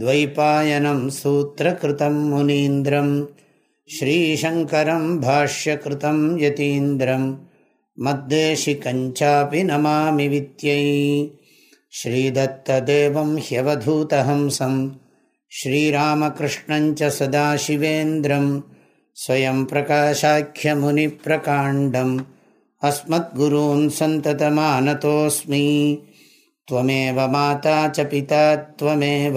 द्वैपायनं सूत्रकृतं मुनीन्द्रं श्रीशङ्करं भाष्यकृतं यतीन्द्रं मद्देशिकञ्चापि नमामि वित्यै श्रीदत्तदेवं ह्यवधूतहंसं श्रीरामकृष्णञ्च सदाशिवेन्द्रं स्वयं प्रकाशाख्यमुनिप्रकाण्डम् अस्मद्गुरून् सन्ततमानतोऽस्मि त्वमेव माता च पिता त्वमेव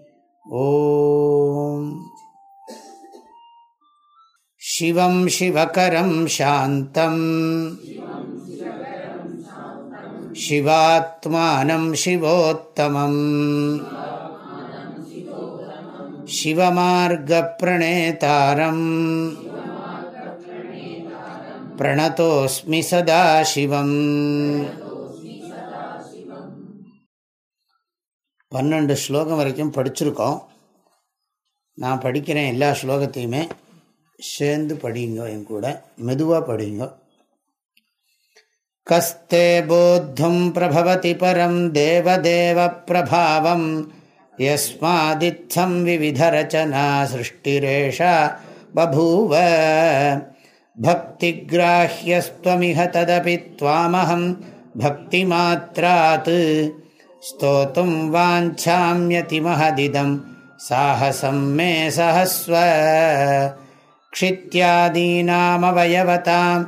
ॐ शिवं शिवकरं शान्तम् शिवात्मानं शिवोत्तमम् शिवमार्गप्रणेतारम् प्रणतोऽस्मि सदा பன்னெண்டு ஸ்லோகம் வரைக்கும் படிச்சிருக்கோம். நான் படிக்கிறேன் எல்லா ஸ்லோகத்தையுமே. சேர்ந்து படிங்க என் கூட. மெதுவாக படிங்க. கஸ்தே போத்தும் பிரபவதி பரம் தேவதேவ பிரபாவம். யஸ்மாதித்தம் விவிதரச்சனா சிருஷ்டிரேஷா பபூவ பக்திகிராஹியஸ்துவமிக ததபி துவாமகம் பக்தி மாத்திராத் स्तोतुं वाञ्छाम्यतिमहदिदं साहसं मे सहस्व क्षित्यादीनामवयवतां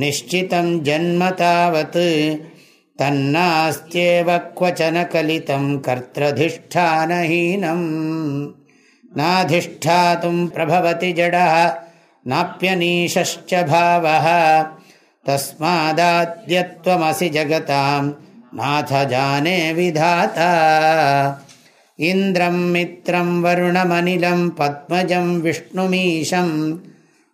निश्चितं जन्म तावत् तन्नास्त्येव क्वचन कलितं कर्त्रधिष्ठानहीनं नाधिष्ठातुं प्रभवति जडः नाप्यनीशश्च भावः तस्मादाद्यत्वमसि जगतां नाथ जाने विधाता। इन्द्रं मित्रं, वरुणमनिलं, पद्मजं, विष्णुमीशं।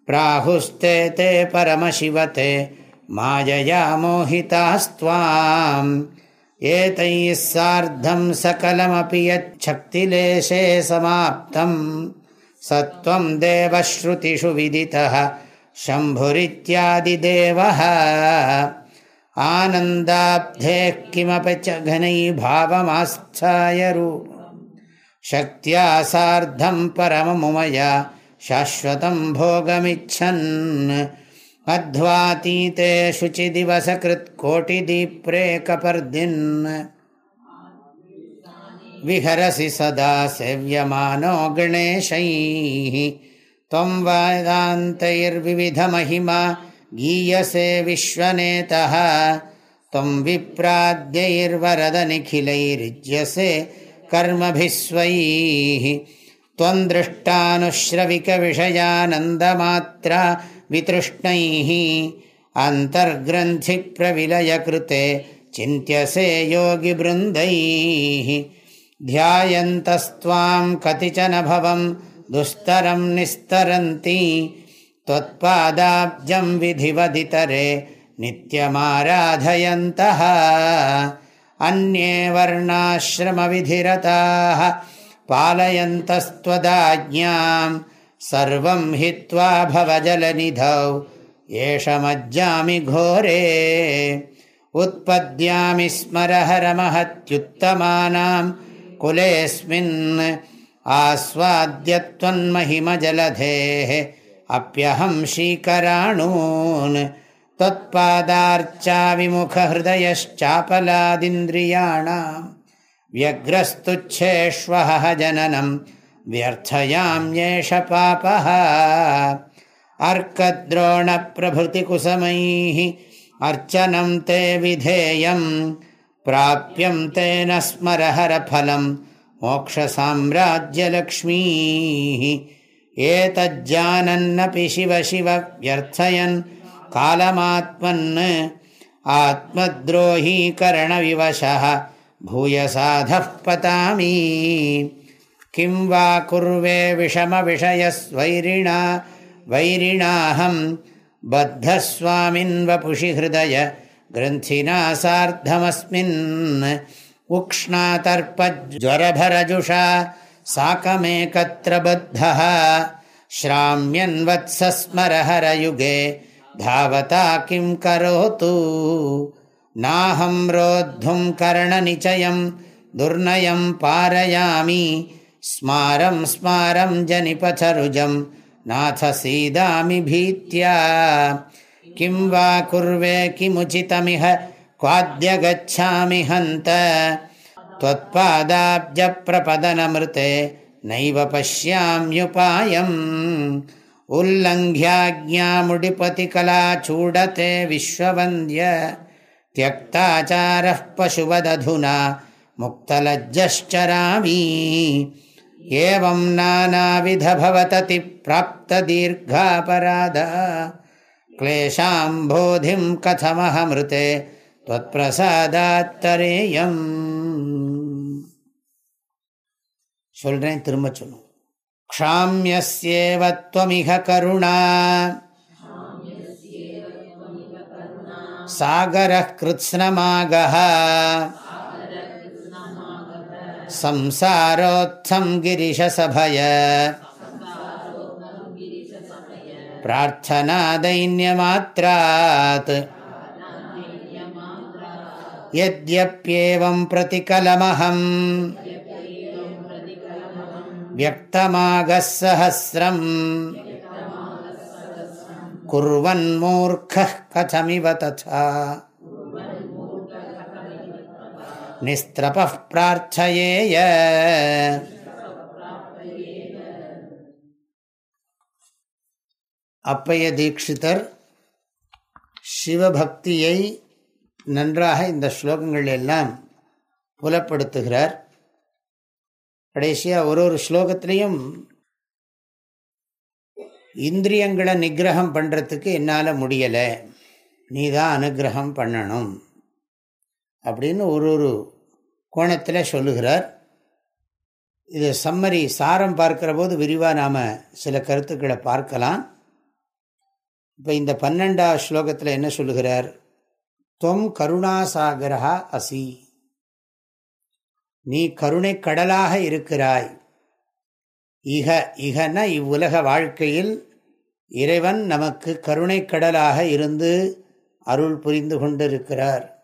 प्राहुस्ते ते परमशिवते, मायया मोहितास्त्वाम्। एतैः सार्धं सकलमपि यच्छक्तिलेशे समाप्तम्। सत्त्वं देवश्रुतिषु विदितः, शम्भुरित्यादिदेवः। आनन्दाब्धेः किमपि च घनैभावमास्थाय रूपम् शक्त्या सार्धं परममुमया शाश्वतं भोगमिच्छन् अध्वातीते शुचिदिवसकृत्कोटिदीप्रेकपर्दिन् विहरसि सदा सेव्यमानो गणेशैः त्वं वेदान्तैर्विविधमहिमा गीयसे विश्वनेतः। त्वं विप्राद्यैर्वरदनिखिलैर्युज्यसे कर्मभिस्वैः। त्वं दृष्टानुश्रविकविषयानन्दमात्रा वितृष्णैः। अन्तर्ग्रन्थिप्रविलयकृते चिन्त्यसे योगिबृन्दैः। ध्यायन्तस्त्वां कतिचन भवं दुस्तरं निस्तरन्ति। त्वत्पादाब्जं विधिवदितरे नित्यमाराधयन्तः अन्ये वर्णाश्रमविधिरताः पालयन्तस्त्वदाज्ञां सर्वं हित्वा भवजलनिधौ एष मज्जामि घोरे उत्पद्यामि स्मरहरमहत्युत्तमानां कुलेऽस्मिन् आस्वाद्यत्वन्महिमजलधेः अप्यहं शीकराणून् त्वत्पादार्चाविमुखहृदयश्चापलादिन्द्रियाणां व्यग्रस्तुच्छेष्वः जननं व्यर्थयाम्येष पापः। अर्कद्रोणप्रभृतिकुसमैः अर्चनं ते विधेयं, प्राप्यं तेन स्मरहरफलं मोक्षसाम्राज्यलक्ष्मीः। ஏதஜானன்னபி சிவ சிவ வியர்த்தயன் காலமாத்மன் ஆத்மத்ரோஹீகரணவிவசா பூயசாத பதாமி கிம் வா குர்வே விஷம விஷயஸ்வைரிணா வைரிணாஹம் பத்தஸ்வாமின் வபுஷி ஹிருதய கிரந்தினா சார்த்தமஸ்மின் உக்ஷ்ணா தர்பஜ்வரபரஜுஷா साकमेकत्र बद्धः श्राम्यन्वत्सस्मरहरयुगे धावता किं करोतु नाहं रोद्धुं कर्णनिचयं दुर्नयं पारयामि स्मारं स्मारं जनिपथरुजं नाथ सीदामि भीत्या किं वा कुर्वे किमुचितमिह क्वाद्य गच्छामि हन्त त्वत्पादाब्जप्रपदनमृते नैव पश्याम्युपायम्। उल्लङ्घ्याज्ञामुडिपतिकलाचूडते विश्ववन्द्य, त्यक्ताचारः पशुवदधुना, मुक्तलज्जश्चरामि। एवं नानाविध भवतति प्राप्तदीर्घापराधा। क्लेशाम्बोधिं कथमहमृते, त्वत्प्रसादात्तरेयम्। சொல்கிறேன் திரும்ப சொல்லும் க்ஷாமியஸ்யேவ त्वमिह करुणा सागरः कृत्स्नमागः संसारोत्थं गिरिशसभय प्रार्थनादैन्यमात्रात् यद्यप्येवं प्रतिकलमहम् व्यक्तमागः सहस्रम् कुर्वन्मूर्खः कथमिव तथा निस्त्रपः प्रार्थयेय அப்பைய தீட்சிதர் சிவபக்தியை நன்றாக இந்த ஸ்லோகங்கள் எல்லாம் புலப்படுத்துகிறார் கடைசியாக ஒரு ஒரு ஸ்லோகத்திலையும் இந்திரியங்களை நிகிரகம் பண்ணுறதுக்கு என்னால் முடியலை. நீ தான் அனுகிரகம் பண்ணணும். அப்படின்னு ஒரு ஒரு கோணத்தில் சொல்லுகிறார். இது சம்மரி சாரம் பார்க்கிற போது விரிவாக நாம் சில கருத்துக்களை பார்க்கலாம். இப்போ இந்த பன்னெண்டாவது ஸ்லோகத்தில் என்ன சொல்லுகிறார்? தொம் கருணாசாகரா அசி. நீ கருணை கடலாக இருக்கிறாய். இக இகன இவ்வுலக வாழ்க்கையில் இறைவன் நமக்கு கருணை கடலாக இருந்து அருள் புரிந்து கொண்டிருக்கிறார்.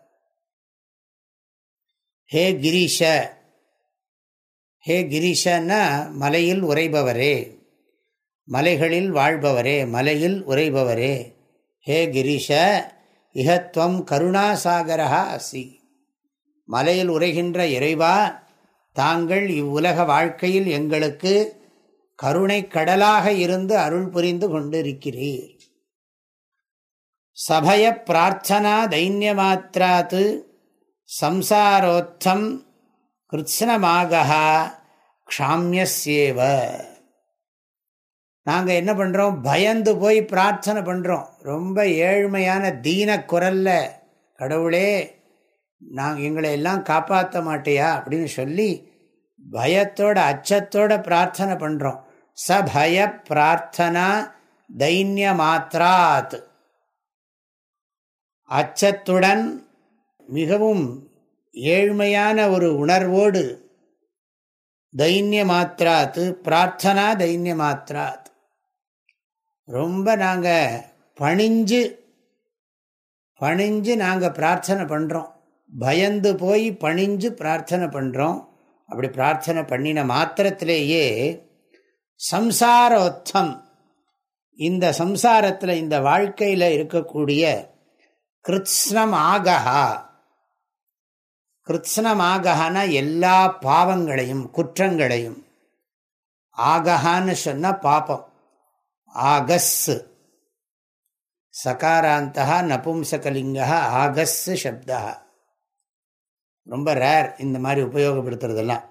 ஹே கிரீஷ ஹே கிரீஷன்னா மலையில் உரைபவரே மலைகளில் வாழ்பவரே மலையில் உரைபவரே ஹே கிரீஷ இகத்வம் கருணாசாகரா அசி. மலையில் உரைகின்ற இறைவா தாங்கள் இவ்வுலக வாழ்க்கையில் எங்களுக்கு கருணை கடலாக இருந்து அருள் புரிந்து கொண்டிருக்கிறீர். சபய பிரார்த்தனா தைன்யமாத்திராத்து சம்சாரோத்தம் கிருத்னமாக க்ஷாமியசேவ நாங்கள் என்ன பண்ணுறோம் பயந்து போய் பிரார்த்தனை பண்ணுறோம் ரொம்ப ஏழ்மையான தீன குரல்ல கடவுளே நாங்கள் எங்களை எல்லாம் காப்பாற்ற மாட்டியா? அப்படின்னு சொல்லி பயத்தோட அச்சத்தோட பிரார்த்தனை பண்ணுறோம் சபய பிரார்த்தனா தைன்ய மாத்திராத் அச்சத்துடன் மிகவும் ஏழ்மையான ஒரு உணர்வோடு தைன்ய மாத்திராத்து பிரார்த்தனா தைன்ய மாத்திராத் ரொம்ப நாங்கள் பணிஞ்சு பணிஞ்சு நாங்கள் பிரார்த்தனை பண்ணுறோம் பயந்து போய் பணிஞ்சு பிரார்த்தனை பண்ணுறோம் அப்படி பிரார்த்தனை பண்ணின மாத்திரத்திலேயே சம்சாரோத்தம். இந்த சம்சாரத்தில் இந்த வாழ்க்கையில் இருக்கக்கூடிய கிருத்ஸ்னம் ஆகஹா கிருத்ஸ்னம் ஆகஹான எல்லா பாவங்களையும் குற்றங்களையும். ஆகஹான்னு சொன்ன பாப்பம் ஆகஸ் சகாராந்தா நபும்சகலிங்க ஆகஸ் சப்தா ரொம்ப ரேர் இந்த மாதிரி உபயோகப்படுத்துறதெல்லாம்.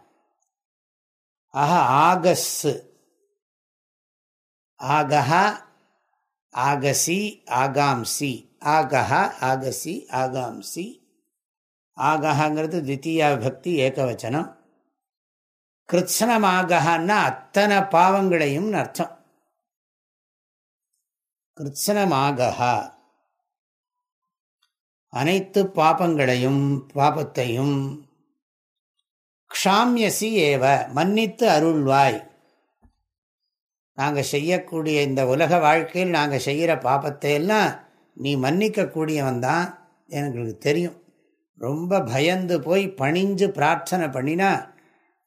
ஆக ஆகஸ். ஆகஹா ஆகசி ஆகாம்சி. ஆகஹா ஆகசி ஆகாம்சி. ஆகஹாங்கிறது தித்தியா பக்தி ஏகவச்சனம். கிருத்னமாகன்னா அத்தனை பாவங்களையும் அர்த்தம். கிருத்னமாகா அனைத்து பாபங்களையும் பாபத்தையும் க்ஷாமியசி ஏவ மன்னித்து அருள்வாய். நாங்கள் செய்யக்கூடிய இந்த உலக வாழ்க்கையில் நாங்கள் செய்கிற பாபத்தை எல்லாம் நீ மன்னிக்கக்கூடியவன் தான் எனக்கு தெரியும். ரொம்ப பயந்து போய் பணிஞ்சு பிரார்த்தனை பண்ணினா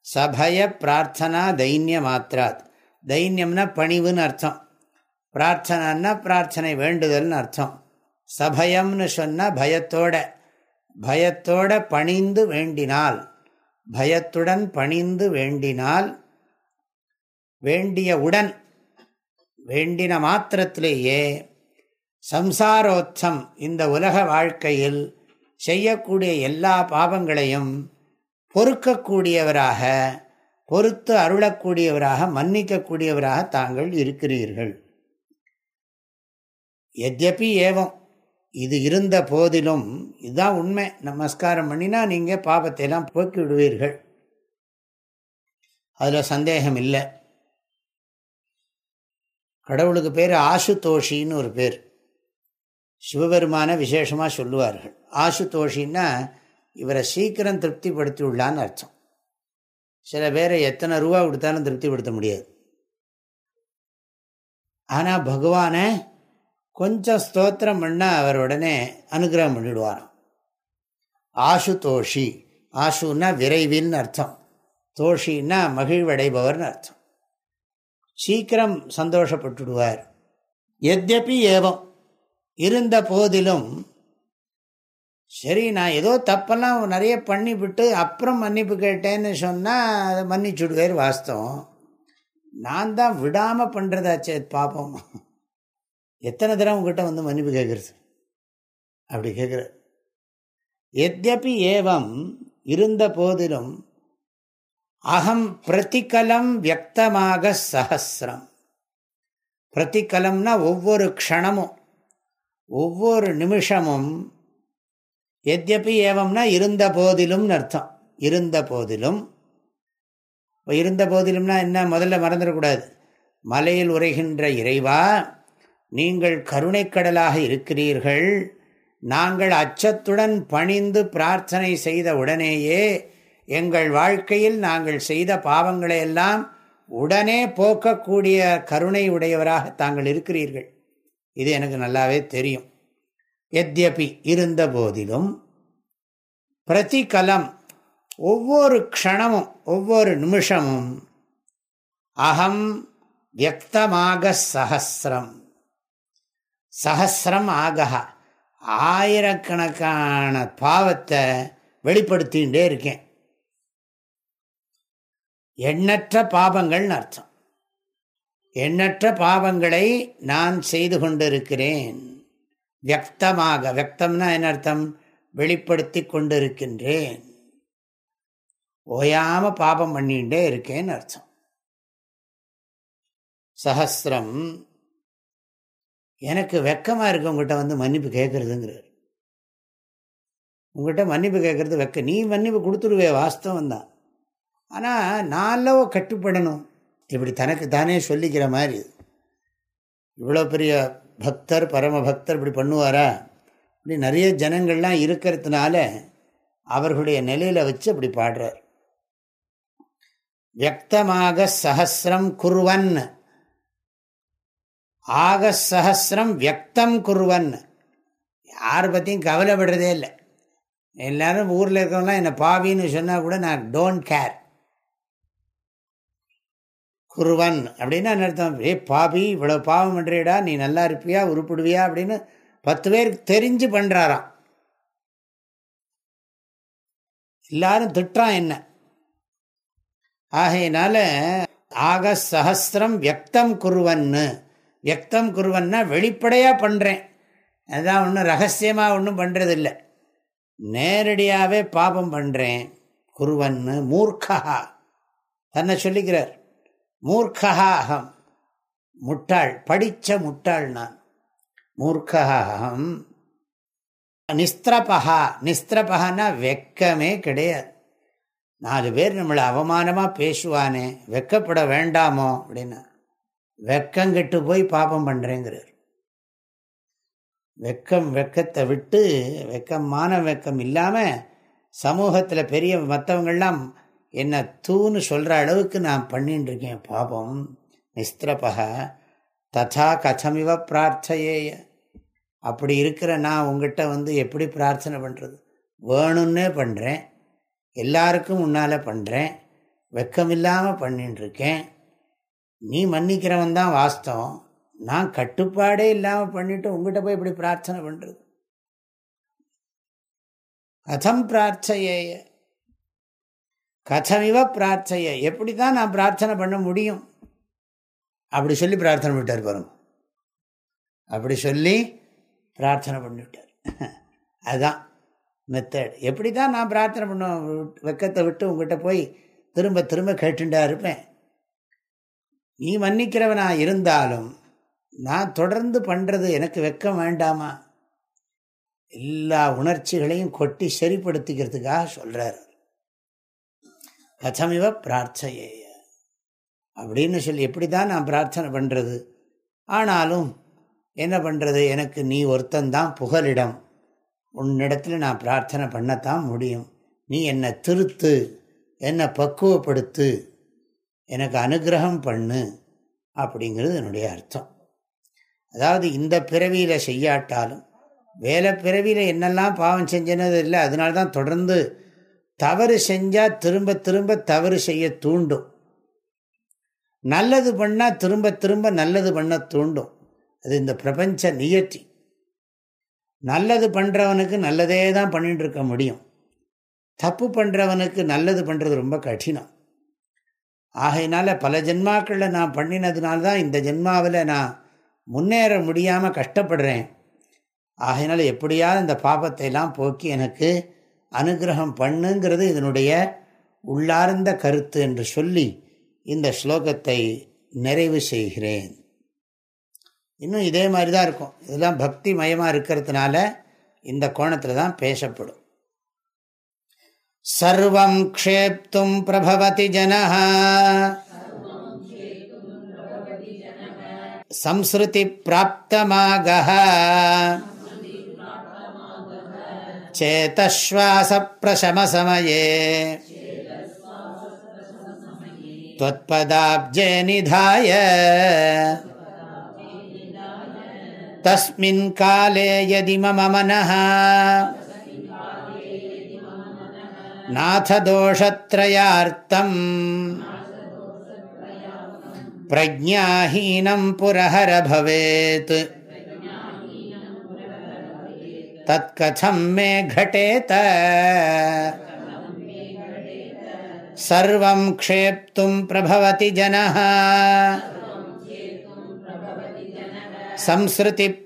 சபய பிரார்த்தனா தைன்ய மாத்திராத் தைன்யம்னா பணிவுன்னு அர்த்தம். பிரார்த்தனான்னா பிரார்த்தனை வேண்டுதல்னு அர்த்தம். சபயம்னு சொன்னால் பயத்தோட. பயத்தோட பணிந்து வேண்டினால். பயத்துடன் பணிந்து வேண்டினால். வேண்டிய உடன். வேண்டின மாத்திரத்திலேயே. சம்சாரோத்தம் இந்த உலக வாழ்க்கையில் செய்யக்கூடிய எல்லா பாவங்களையும் பொறுக்கக்கூடியவராக பொறுத்து அருளக்கூடியவராக மன்னிக்கக்கூடியவராக தாங்கள் இருக்கிறீர்கள். எத்யப்பி ஏவம். இது இருந்த போதிலும் இதுதான் உண்மை. நமஸ்காரம் பண்ணினா நீங்கள் பாபத்தை எல்லாம் போக்கி விடுவீர்கள் அதில் சந்தேகம் இல்லை. கடவுளுக்கு பேர் ஆசுதோஷின்னு ஒரு பேர். சிவபெருமான விசேஷமாக சொல்லுவார்கள். ஆசுதோஷின்னா இவரை சீக்கிரம் திருப்திப்படுத்தி உள்ளான்னு அர்த்தம். சில பேரை எத்தனை ரூபா கொடுத்தாலும் திருப்திப்படுத்த முடியாது. ஆனால் பகவானை கொஞ்சம் ஸ்தோத்திரம் பண்ணால் அவர் உடனே அனுகிரகம் பண்ணிவிடுவாராம் ஆசு தோஷி ஆசுன்னா விரைவின்னு அர்த்தம். தோஷின்னா மகிழ்வடைபவர்னு அர்த்தம். சீக்கிரம் சந்தோஷப்பட்டுடுவார். எத்யப்பி ஏவம். இருந்த போதிலும் சரி நான் ஏதோ தப்பெல்லாம் நிறைய பண்ணிவிட்டு அப்புறம் மன்னிப்பு கேட்டேன்னு சொன்னால் அதை மன்னிச்சுடுவார் வாஸ்தவம். நான் தான் விடாமல் பண்ணுறதாச்சே பார்ப்போம் எத்தனை தடவை உங்ககிட்ட வந்து மன்னிப்பு கேட்குறது? அப்படி கேட்குற. எத்யபி ஏவம் இருந்த போதிலும் அகம் பிரதிகலம் வியக்தமாக சகசிரம் பிரதிகலம்னா ஒவ்வொரு க்ஷணமும் ஒவ்வொரு நிமிஷமும். எத்யப்பி ஏவம்னா இருந்த போதிலும்னு அர்த்தம். இருந்த போதிலும். இருந்த போதிலும்னா என்ன? முதல்ல மறந்துடக்கூடாது. மலையில் உரைகின்ற இறைவா நீங்கள் கருணைக்கடலாக இருக்கிறீர்கள். நாங்கள் அச்சத்துடன் பணிந்து பிரார்த்தனை செய்த உடனேயே எங்கள் வாழ்க்கையில் நாங்கள் செய்த பாவங்களை எல்லாம் உடனே போக்கக்கூடிய கருணை உடையவராக தாங்கள் இருக்கிறீர்கள். இது எனக்கு நல்லாவே தெரியும். எத்யபி இருந்த போதிலும் பிரதிகலம் ஒவ்வொரு க்ஷணமும் ஒவ்வொரு நிமிஷமும் அகம் வியக்தமாக சகசிரம் சகசிரம் ஆகா ஆயிரக்கணக்கான பாவத்தை வெளிப்படுத்திகிட்டே இருக்கேன். எண்ணற்ற பாவங்கள்னு அர்த்தம். எண்ணற்ற பாவங்களை நான் செய்து கொண்டிருக்கிறேன். வியக்தமாக வியக்தம்னா என்ன அர்த்தம்? வெளிப்படுத்தி கொண்டிருக்கின்றேன். ஓயாம பாபம் பண்ணிகிட்டே இருக்கேன்னு அர்த்தம். சஹசிரம் எனக்கு வெக்கமாக இருக்கு உங்கள்கிட்ட வந்து மன்னிப்பு கேட்குறதுங்கிறார் உங்கள்கிட்ட மன்னிப்பு கேட்குறது வெக்க நீ மன்னிப்பு கொடுத்துருவே வாஸ்தவம் தான் ஆனால் நான்லவோ கட்டுப்படணும். இப்படி தனக்கு தானே சொல்லிக்கிற மாதிரி. இவ்வளோ பெரிய பக்தர் பரம பக்தர் இப்படி பண்ணுவாரா? இப்படி நிறைய ஜனங்கள்லாம் இருக்கிறதுனால அவர்களுடைய நிலையில் வச்சு அப்படி பாடுறார். வியக்தமாக சகசிரம் குருவன் ஆக சஹசிரம் வியக்தம் குருவன். யார் பற்றியும் கவலைப்படுறதே இல்லை. எல்லாரும் ஊரில் இருக்கிறவங்களாம் என்னை பாவின்னு சொன்னால் கூட நான் டோன்ட் கேர் குருவன் அப்படின்னு அர்த்தம்? ஏ பாபி இவ்வளோ பாவம் பண்ணுறியடா நீ நல்லா இருப்பியா உருப்பிடுவியா? அப்படின்னு பத்து பேருக்கு தெரிஞ்சு பண்ணுறாராம் எல்லாரும் திட்டான் என்ன. ஆகையினால ஆக சகசிரம் வியக்தம் குருவன்னு. வியக்தம் குருவன்னா வெளிப்படையாக பண்ணுறேன் அதுதான் ஒன்றும் ரகசியமாக ஒன்றும் பண்ணுறதில்லை நேரடியாகவே பாபம் பண்ணுறேன் குருவன்னு மூர்க்கா தன்னை சொல்லிக்கிறார். மூர்க்கா அகம். முட்டாள் படித்த முட்டாள் நான். மூர்க்கா அகம். நிஸ்திரபகா நிஸ்திரபகன்னா வெக்கமே கிடையாது. நாலு பேர் நம்மளை அவமானமாக பேசுவானே. வெக்கப்பட வேண்டாமோ அப்படின்னா. வெக்கங்கிட்டு போய் பாபம் பண்ணுறேங்கிறார் வெக்கம் வெக்கத்தை விட்டு வெக்கமான வெக்கம் இல்லாமல் சமூகத்தில் பெரிய மற்றவங்கள்லாம் என்ன தூன்னு சொல்கிற அளவுக்கு நான் பண்ணின்னு இருக்கேன் பாபம். நிஸ்திரபக ததா கதமிவ பிரார்த்தையேய. அப்படி இருக்கிற நான் உங்ககிட்ட வந்து எப்படி பிரார்த்தனை பண்ணுறது வேணும்னே பண்ணுறேன் எல்லாருக்கும் முன்னால் பண்ணுறேன் வெக்கம் இல்லாமல் பண்ணின்னு இருக்கேன் நீ மன்னிக்கிறவன் தான் வாஸ்தவம். நான் கட்டுப்பாடே இல்லாமல் பண்ணிட்டு உங்ககிட்ட போய் இப்படி பிரார்த்தனை பண்ணுறது கதம் பிரார்த்தைய. கதமிவ பிரார்த்தைய. எப்படி தான் நான் பிரார்த்தனை பண்ண முடியும்? அப்படி சொல்லி பிரார்த்தனை பண்ணிட்டார் பாருங்க. அப்படி சொல்லி பிரார்த்தனை பண்ணிவிட்டார் அதுதான் மெத்தட் எப்படி தான் நான் பிரார்த்தனை பண்ண வெக்கத்தை விட்டு உங்ககிட்ட போய் திரும்ப திரும்ப கேட்டுண்டா இருப்பேன். நீ மன்னிக்கிறவனா இருந்தாலும் நான் தொடர்ந்து பண்ணுறது எனக்கு வெக்கம் வேண்டாமா? எல்லா உணர்ச்சிகளையும் கொட்டி சரிப்படுத்திக்கிறதுக்காக சொல்கிறார் கதமிவ பிரார்த்தையே அப்படின்னு சொல்லி எப்படி தான் நான் பிரார்த்தனை பண்ணுறது ஆனாலும் என்ன பண்ணுறது எனக்கு நீ ஒருத்தந்தான் புகலிடம். உன்னிடத்தில் நான் பிரார்த்தனை பண்ணத்தான் முடியும். நீ என்னை திருத்து என்னை பக்குவப்படுத்து எனக்கு அனுகிரகம் பண்ணு அப்படிங்கிறது என்னுடைய அர்த்தம். அதாவது இந்த பிறவியில் செய்யாட்டாலும் வேலை பிறவியில் என்னெல்லாம் பாவம் செஞ்சனது இல்லை அதனால தான் தொடர்ந்து தவறு செஞ்சால் திரும்ப திரும்ப தவறு செய்ய தூண்டும். நல்லது பண்ணால் திரும்ப திரும்ப நல்லது பண்ண தூண்டும். அது இந்த பிரபஞ்ச நியத்தி. நல்லது பண்ணுறவனுக்கு நல்லதே தான் பண்ணிட்டு இருக்க முடியும். தப்பு பண்ணுறவனுக்கு நல்லது பண்ணுறது ரொம்ப கடினம். ஆகையினால பல ஜென்மாக்களில் நான் பண்ணினதுனால தான் இந்த ஜென்மாவில் நான் முன்னேற முடியாமல் கஷ்டப்படுறேன். ஆகையினால எப்படியாவது இந்த பாபத்தை எல்லாம் போக்கி எனக்கு அனுகிரகம் பண்ணுங்கிறது இதனுடைய உள்ளார்ந்த கருத்து என்று சொல்லி இந்த ஸ்லோகத்தை நிறைவு செய்கிறேன். இன்னும் இதே மாதிரி தான் இருக்கும். இதெல்லாம் பக்தி மயமாக இருக்கிறதுனால இந்த கோணத்தில் தான் பேசப்படும். सर्वं क्षेप्तुं प्रभवति जनः। प्रशम चेतश्वासप्रशमसमये। त्वत्पदाब्जे निधाय। तस्मिन् काले यदि मम मनः। नाथदोषत्रयार्तम् प्रज्ञाहीनं पुरहर भवेत्। तत्कथं मे घटेत। सर्वं क्षेप्तुं प्रभवति जनः। संसृतिप्राप्तमागः।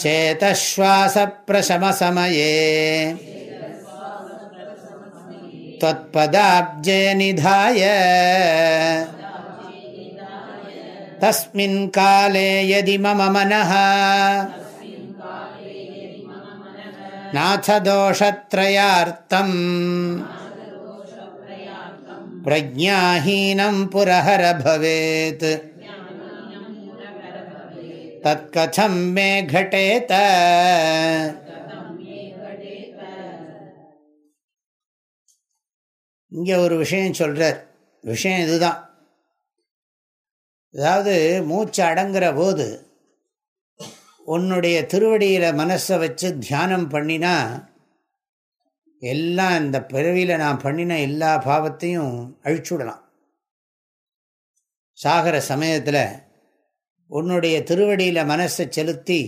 चेतश्वासप्रशमसमये त्वत्पदाब्जे निधाय तस्मिन् काले यदि मम मनः नाथदोषत्रयार्तम् प्रज्ञाहीनं पुरहर भवेत् तत्कथं मे घटेत இங்கே ஒரு விஷயம் சொல்கிறார் விஷயம் இதுதான் அதாவது மூச்சு அடங்குற போது உன்னுடைய திருவடியில் மனசை வச்சு தியானம் பண்ணினா எல்லாம் இந்த பிறவியில் நான் பண்ணின எல்லா பாவத்தையும் அழிச்சுடலாம் சாகர சமயத்தில் உன்னுடைய திருவடியில் மனசை செலுத்தி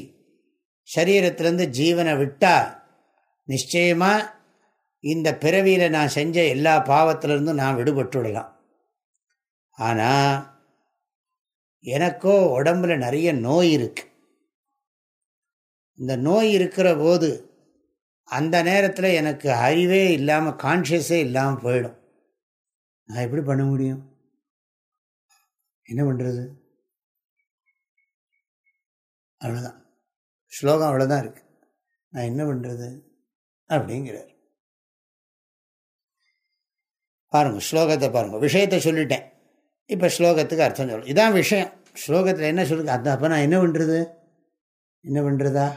சரீரத்திலேருந்து ஜீவனை விட்டால் நிச்சயமாக இந்த பிறவியில் நான் செஞ்ச எல்லா பாவத்திலிருந்தும் நான் விடுபட்டுடலாம். ஆனால் எனக்கோ உடம்புல நிறைய நோய் இருக்கு. இந்த நோய் இருக்கிற போது அந்த நேரத்தில் எனக்கு அறிவே இல்லாமல் கான்ஷியஸே இல்லாமல் போயிடும். நான் எப்படி பண்ண முடியும்? என்ன பண்ணுறது அவ்வளோதான் ஸ்லோகம் அவ்வளோதான் இருக்கு. நான் என்ன பண்ணுறது அப்படிங்கிறார். பாருங்கள் ஸ்லோகத்தை பாருங்கள் விஷயத்தை சொல்லிட்டேன். இப்போ ஸ்லோகத்துக்கு அர்த்தம் சொல்லு. இதான் விஷயம். ஸ்லோகத்தில் என்ன சொல்லுங்க அந்த அப்போ நான் என்ன பண்ணுறது என்ன பண்ணுறதா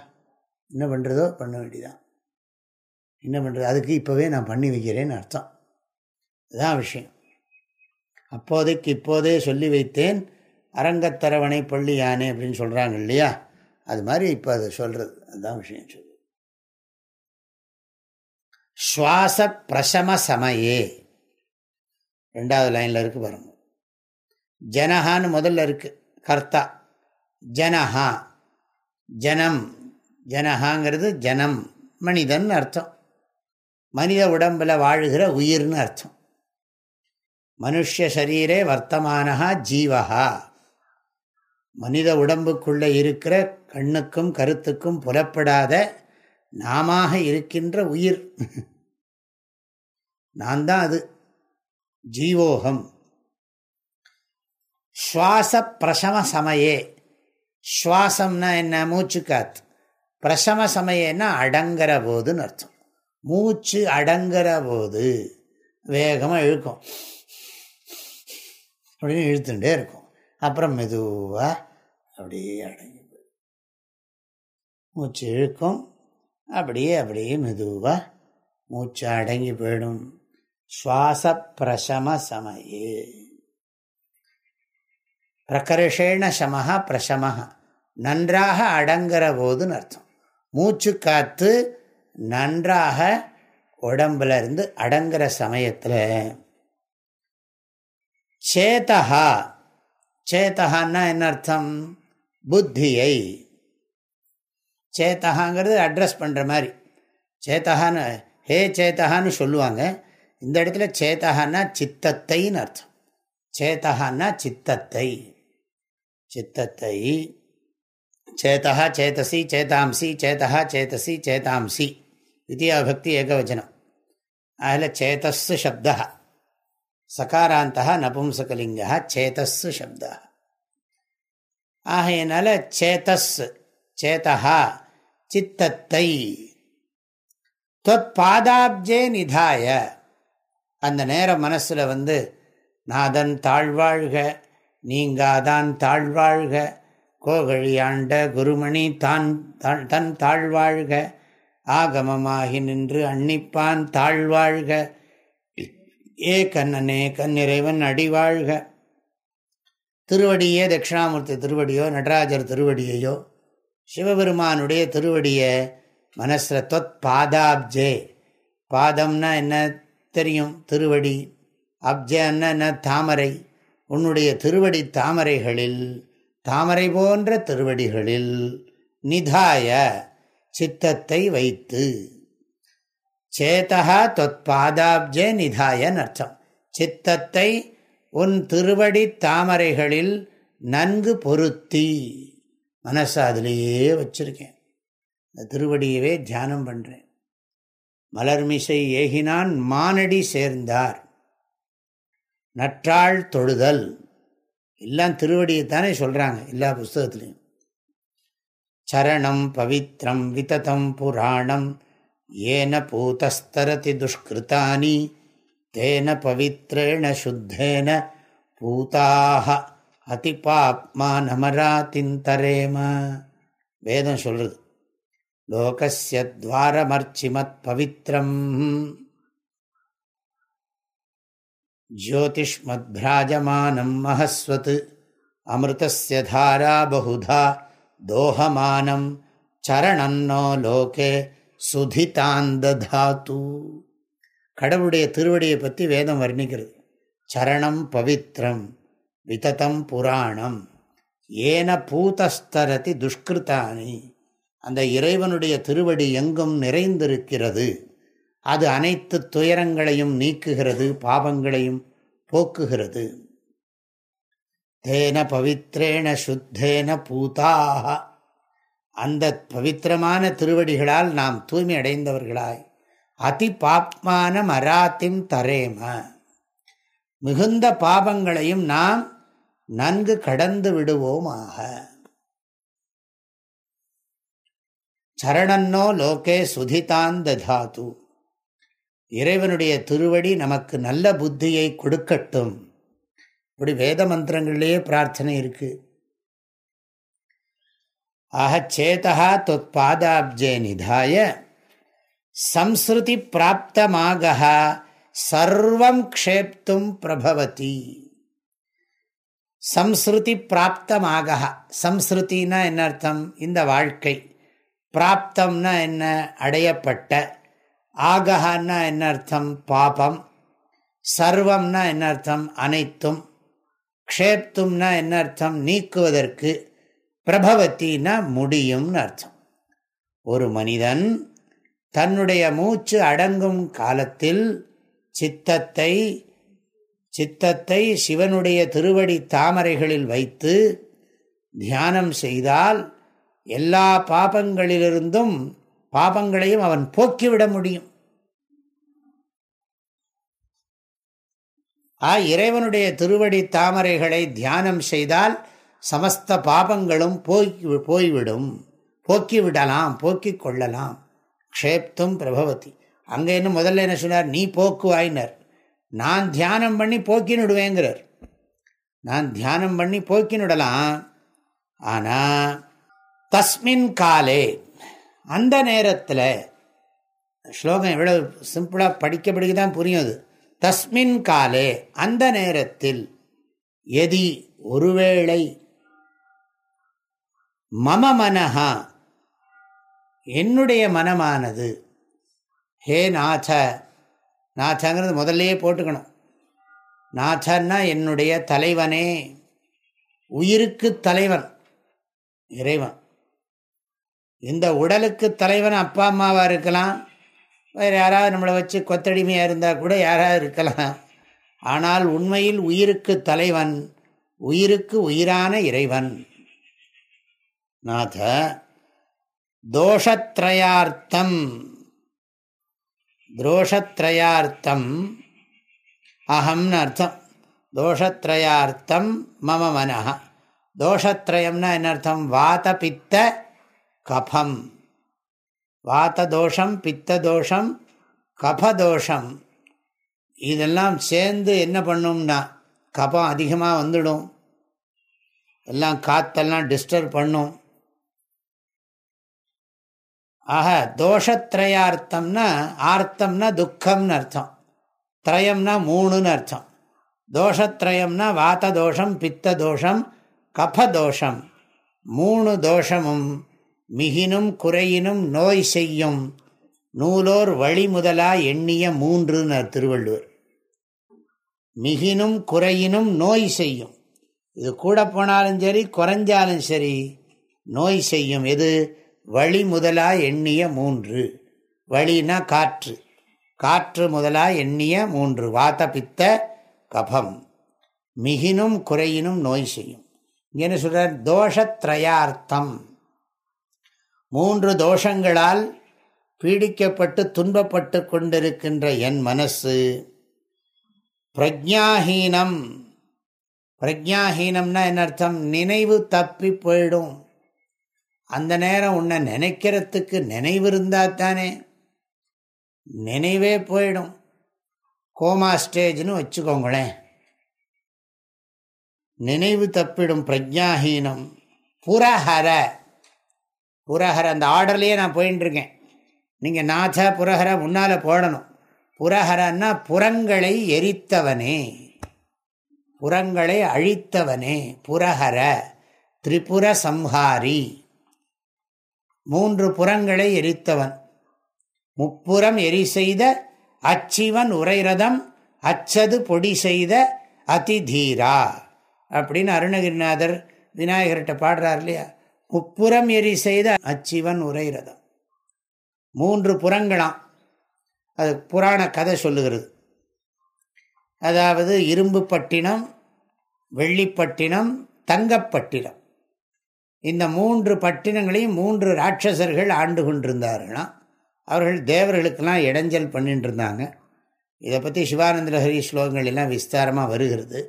என்ன பண்ணுறதோ பண்ண வேண்டியதான் என்ன பண்ணுறது அதுக்கு இப்போவே நான் பண்ணி வைக்கிறேன்னு அர்த்தம். இதுதான் விஷயம். அப்போதைக்கு இப்போதே சொல்லி வைத்தேன். அரங்கத்தரவணை பள்ளி யானை அப்படின்னு சொல்கிறாங்க இல்லையா? அது மாதிரி இப்போ அதை சொல்கிறது அதுதான் விஷயம் சொல்லு சுவாச பிரசம சமயே. ரெண்டாவது லைனில் இருக்கு பாருங்க. ஜனஹான்னு முதல்ல இருக்கு. கர்த்தா. ஜனஹா. ஜனம். ஜனஹாங்கிறது ஜனம். மனிதன் அர்த்தம். மனித உடம்பில் வாழுகிற உயிர்னு அர்த்தம். மனுஷ சரீரே வர்த்தமானஹா ஜீவஹா. மனித உடம்புக்குள்ளே இருக்கிற கண்ணுக்கும் கருத்துக்கும் புலப்படாத நாம இருக்கின்ற உயிர். நான் தான் அது. ஜீவோகம். சுவாச பிரசம சமயே சுவாசம்னா என்ன? மூச்சு காத்து பிரசம சமயன்னா அடங்குற போதுன்னு அர்த்தம். மூச்சு அடங்குற போது. வேகமாக இழுக்கும். அப்படின்னு இழுத்துட்டே இருக்கும். அப்புறம் மெதுவாக அப்படியே அடங்கி மூச்சு இழுக்கும் அப்படியே அப்படியே மெதுவாக மூச்சு அடங்கி போயிடும். சுவாச பிரசம சமயே. பிரகர்ஷேண சமஹா பிரசமஹா. நன்றாக அடங்குற போதுன்னு அர்த்தம். மூச்சு காத்து நன்றாக உடம்புல இருந்து அடங்குற சமயத்தில் சேதஹா சேத்தகான்னா என்ன அர்த்தம்? புத்தியை. சேத்தகாங்கிறது அட்ரஸ் பண்ணுற மாதிரி. சேத்தகான்னு ஹே சேத்தகான்னு சொல்லுவாங்க. இந்த இடத்துல சேத்தகான்னா சித்தத்தைன்னு அர்த்தம். சேத்தகான்னா சித்தத்தை. சித்தத்தை. சேத்தா சேத்தசி சேதாம்சி சேத்தா சேத்தசி சேதாம்சி வித்யாபக்தி ஏகவச்சனம். அதில் சேத்தஸ் சப்தா சகாராந்தா நபும்சகலிங்க சேத்தஸ் சப்த ஆகையினால சேத்தஸ் சேதா சித்தத்தை பாதாப்ஜே நிதாய. அந்த நேரம் மனசில் வந்து நாதன் தாழ்வாழ்க நீங்காதான் தாழ்வாழ்க கோகழியாண்ட குருமணி தான் தன் தாழ்வாழ்க ஆகமமாகி நின்று அன்னிப்பான் தாழ்வாழ்க ஏ கண்ணனே கண்ணிறைவன் அடிவாழ்க. திருவடியே தட்சிணாமூர்த்தி திருவடியோ நடராஜர் திருவடியையோ சிவபெருமானுடைய திருவடியை மனசில் தொத் பாதாப்ஜே. பாதம்னா என்ன தெரியும்? திருவடி. அப்ஜன்னா என்ன? தாமரை. உன்னுடைய திருவடி தாமரைகளில் தாமரை போன்ற திருவடிகளில் நிதாய சித்தத்தை வைத்து சேதா தொத்பாதாப்ஜே நிதாயன் அர்த்தம் சித்தத்தை உன் திருவடி தாமரைகளில் நன்கு பொருத்தி. மனசை அதிலேயே வச்சிருக்கேன். இந்த திருவடியவே தியானம் பண்ணுறேன் மலர்மிசை ஏகினான் மானடி சேர்ந்தார். நற்றாள் தொழுதல். எல்லாம் திருவடியை தானே சொல்கிறாங்க எல்லா புஸ்தகத்துலேயும். சரணம் பவித்ரம் விததம் புராணம். ஏன பூதஸ்தரதி துஷ்கிருத்தானி தேன பவித்ரேண சுத்தேன பூதாக அதிபாப்மா நமராதிந்தரேம வேதம் சொல்றது. லோகசிய துவாரமர்ச்சிமத் பவித்ரம் ஜோதிஷ்மத் பிராஜமானம் மகஸ்வத் அமிர்தஸ்ய தாரா பகுதா தோஹமானம் சரணன்னோ லோகே சுதிதாந்ததாத்து கடவுளுடைய திருவடியை பற்றி வேதம் வர்ணிக்கிறது. சரணம் பவித்ரம் விததம் புராணம். ஏன பூதஸ்தரதி துஷ்கிருத்தானி அந்த இறைவனுடைய திருவடி எங்கும் நிறைந்திருக்கிறது. அது அனைத்து துயரங்களையும் நீக்குகிறது பாவங்களையும் போக்குகிறது. தேன பவித்ரேண சுத்தேன பூதாக அந்த பவித்திரமான திருவடிகளால் நாம் தூய்மை அடைந்தவர்களாய். அதி பாப்மான மராத்திம் தரேம. மிகுந்த பாபங்களையும் நாம் நன்கு கடந்து விடுவோமாக. சரணன்னோ லோகே சுதிதாந்ததாது இறைவனுடைய திருவடி நமக்கு நல்ல புத்தியை கொடுக்கட்டும். இப்படி வேத மந்திரங்களிலேயே பிரார்த்தனை இருக்கு. ஆக சேதா தொத்பாதாப்ஜே நிதாய சம்ஸ்ருதி பிராப்தமாக சர்வம் க்ஷேப்தும் பிரபவதி. சம்ஸ்ருதி பிராப்தமாக சம்ஸ்ருத்தின்னா என்ன அர்த்தம்? இந்த வாழ்க்கை. பிராப்தம்னா என்ன? அடையப்பட்ட. ஆகஹான்னா என்ன அர்த்தம்? பாபம். சர்வம்னா என்ன அர்த்தம்? அனைத்தும். க்ஷேப்தும்னா என்ன அர்த்தம்? நீக்குவதற்கு. பிரபவத்தின்னா முடியும்னு அர்த்தம். ஒரு மனிதன் தன்னுடைய மூச்சு அடங்கும் காலத்தில் சித்தத்தை சித்தத்தை சிவனுடைய திருவடி தாமரைகளில் வைத்து தியானம் செய்தால் எல்லா பாபங்களிலிருந்தும் பாபங்களையும் அவன் போக்கிவிட முடியும். ஆ இறைவனுடைய திருவடி தாமரைகளை தியானம் செய்தால் சமஸ்த பாபங்களும் போய் போய்விடும். போக்கிவிடலாம் போக்கி கொள்ளலாம். க்ஷேப்தும் பிரபவதி. அங்கே இன்னும் முதல்ல என்ன சொன்னார்? நீ போக்குவாயினர். நான் தியானம் பண்ணி போக்கினுடுவேங்கிறார். நான் தியானம் பண்ணி போக்கினுடலாம். ஆனால் தஸ்மின் காலே அந்த நேரத்தில் ஸ்லோகம் எவ்வளோ சிம்பிளாக படிக்க படிக்க தான் புரியும் அது. தஸ்மின் காலே அந்த நேரத்தில் எதி ஒருவேளை மம மனஹா. என்னுடைய மனமானது. ஹே நாத நாதங்கிறது முதல்லையே போட்டுக்கணும். நாதன்னா என்னுடைய தலைவனே. உயிருக்கு தலைவன். இறைவன். இந்த உடலுக்கு தலைவன் அப்பா அம்மாவாக இருக்கலாம். வேறு யாராவது நம்மளை வச்சு கொத்தடிமையாக இருந்தால் கூட யாராவது இருக்கலாம். ஆனால் உண்மையில் உயிருக்கு தலைவன். உயிருக்கு உயிரான இறைவன். நாத தோஷத்ரயார்த்தம் துரோஷத்ரயார்த்தம் அகம்னு அர்த்தம். தோஷத்ரயார்த்தம் மம மனஹ. தோஷத்ரயம்னா என்ன அர்த்தம்? வாத பித்த கபம். வாத்த தோஷம் பித்த தோஷம் கபதோஷம் இதெல்லாம் சேர்ந்து என்ன பண்ணும்னா கபம் அதிகமாக வந்துடும். எல்லாம் காத்தெல்லாம் டிஸ்டர்ப் பண்ணும். ஆக தோஷத்ரயார்த்தம்னா ஆர்த்தம்னா துக்கம்னு அர்த்தம். திரயம்னா மூணுன்னு அர்த்தம். தோஷத்ரயம்னா வாத்த தோஷம் பித்த தோஷம் கபதோஷம். மூணு தோஷமும் மிகினும் குறையினும் நோய் செய்யும் நூலோர் வழி முதலா எண்ணிய மூன்றுன்னு திருவள்ளுவர். மிகினும் குறையினும் நோய் செய்யும். இது கூட போனாலும் சரி குறைஞ்சாலும் சரி நோய் செய்யும். எது? வழி முதலா எண்ணிய மூன்று. வழினா காற்று. காற்று முதலா எண்ணிய மூன்று. வாத பித்த கபம். மிகினும் குறையினும் நோய் செய்யும். இங்கே என்ன சொல்கிறார் தோஷத்ரயார்த்தம். மூன்று தோஷங்களால் பீடிக்கப்பட்டு துன்பப்பட்டு கொண்டிருக்கின்ற என் மனசு. பிரஜாஹீனம். பிரஜாஹீனம்னா என்ன அர்த்தம்? நினைவு தப்பி போயிடும். அந்த நேரம் உன்னை நினைக்கிறதுக்கு நினைவு இருந்தால் தானே? நினைவே போயிடும். கோமா ஸ்டேஜ்னு வச்சுக்கோங்களேன். நினைவு தப்பிடும் பிரஜாஹீனம். புரஹர. புரஹர அந்த ஆர்டர்லேயே நான் போயின்னு இருக்கேன் நீங்கள் நாச்சா புரஹர முன்னால் போடணும். புரஹரன்னா புறங்களை எரித்தவனே. புறங்களை அழித்தவனே. புரஹர திரிபுர சம்ஹாரி மூன்று புறங்களை எரித்தவன். முப்புறம் எரி செய்த அச்சிவன் உரைரதம் அச்சது பொடி செய்த அதிதீரா. அப்படின்னு அருணகிரிநாதர் விநாயகர்கிட்ட பாடுறார் இல்லையா? முப்புறம் எரி செய்த அச்சிவன் உரைரதம் மூன்று புறங்களாம். அது புராண கதை சொல்லுகிறது. அதாவது இரும்பு பட்டினம் வெள்ளிப்பட்டினம் தங்கப்பட்டினம் இந்த மூன்று பட்டினங்களையும் மூன்று ராட்சசர்கள் ஆண்டு கொண்டிருந்தார்களாம் அவர்கள் தேவர்களுக்கெல்லாம் இடைஞ்சல் பண்ணிட்டு இருந்தாங்க. இதை பற்றி சிவானந்திர ஹரி ஸ்லோகங்கள் எல்லாம் விஸ்தாரமாக வருகிறது.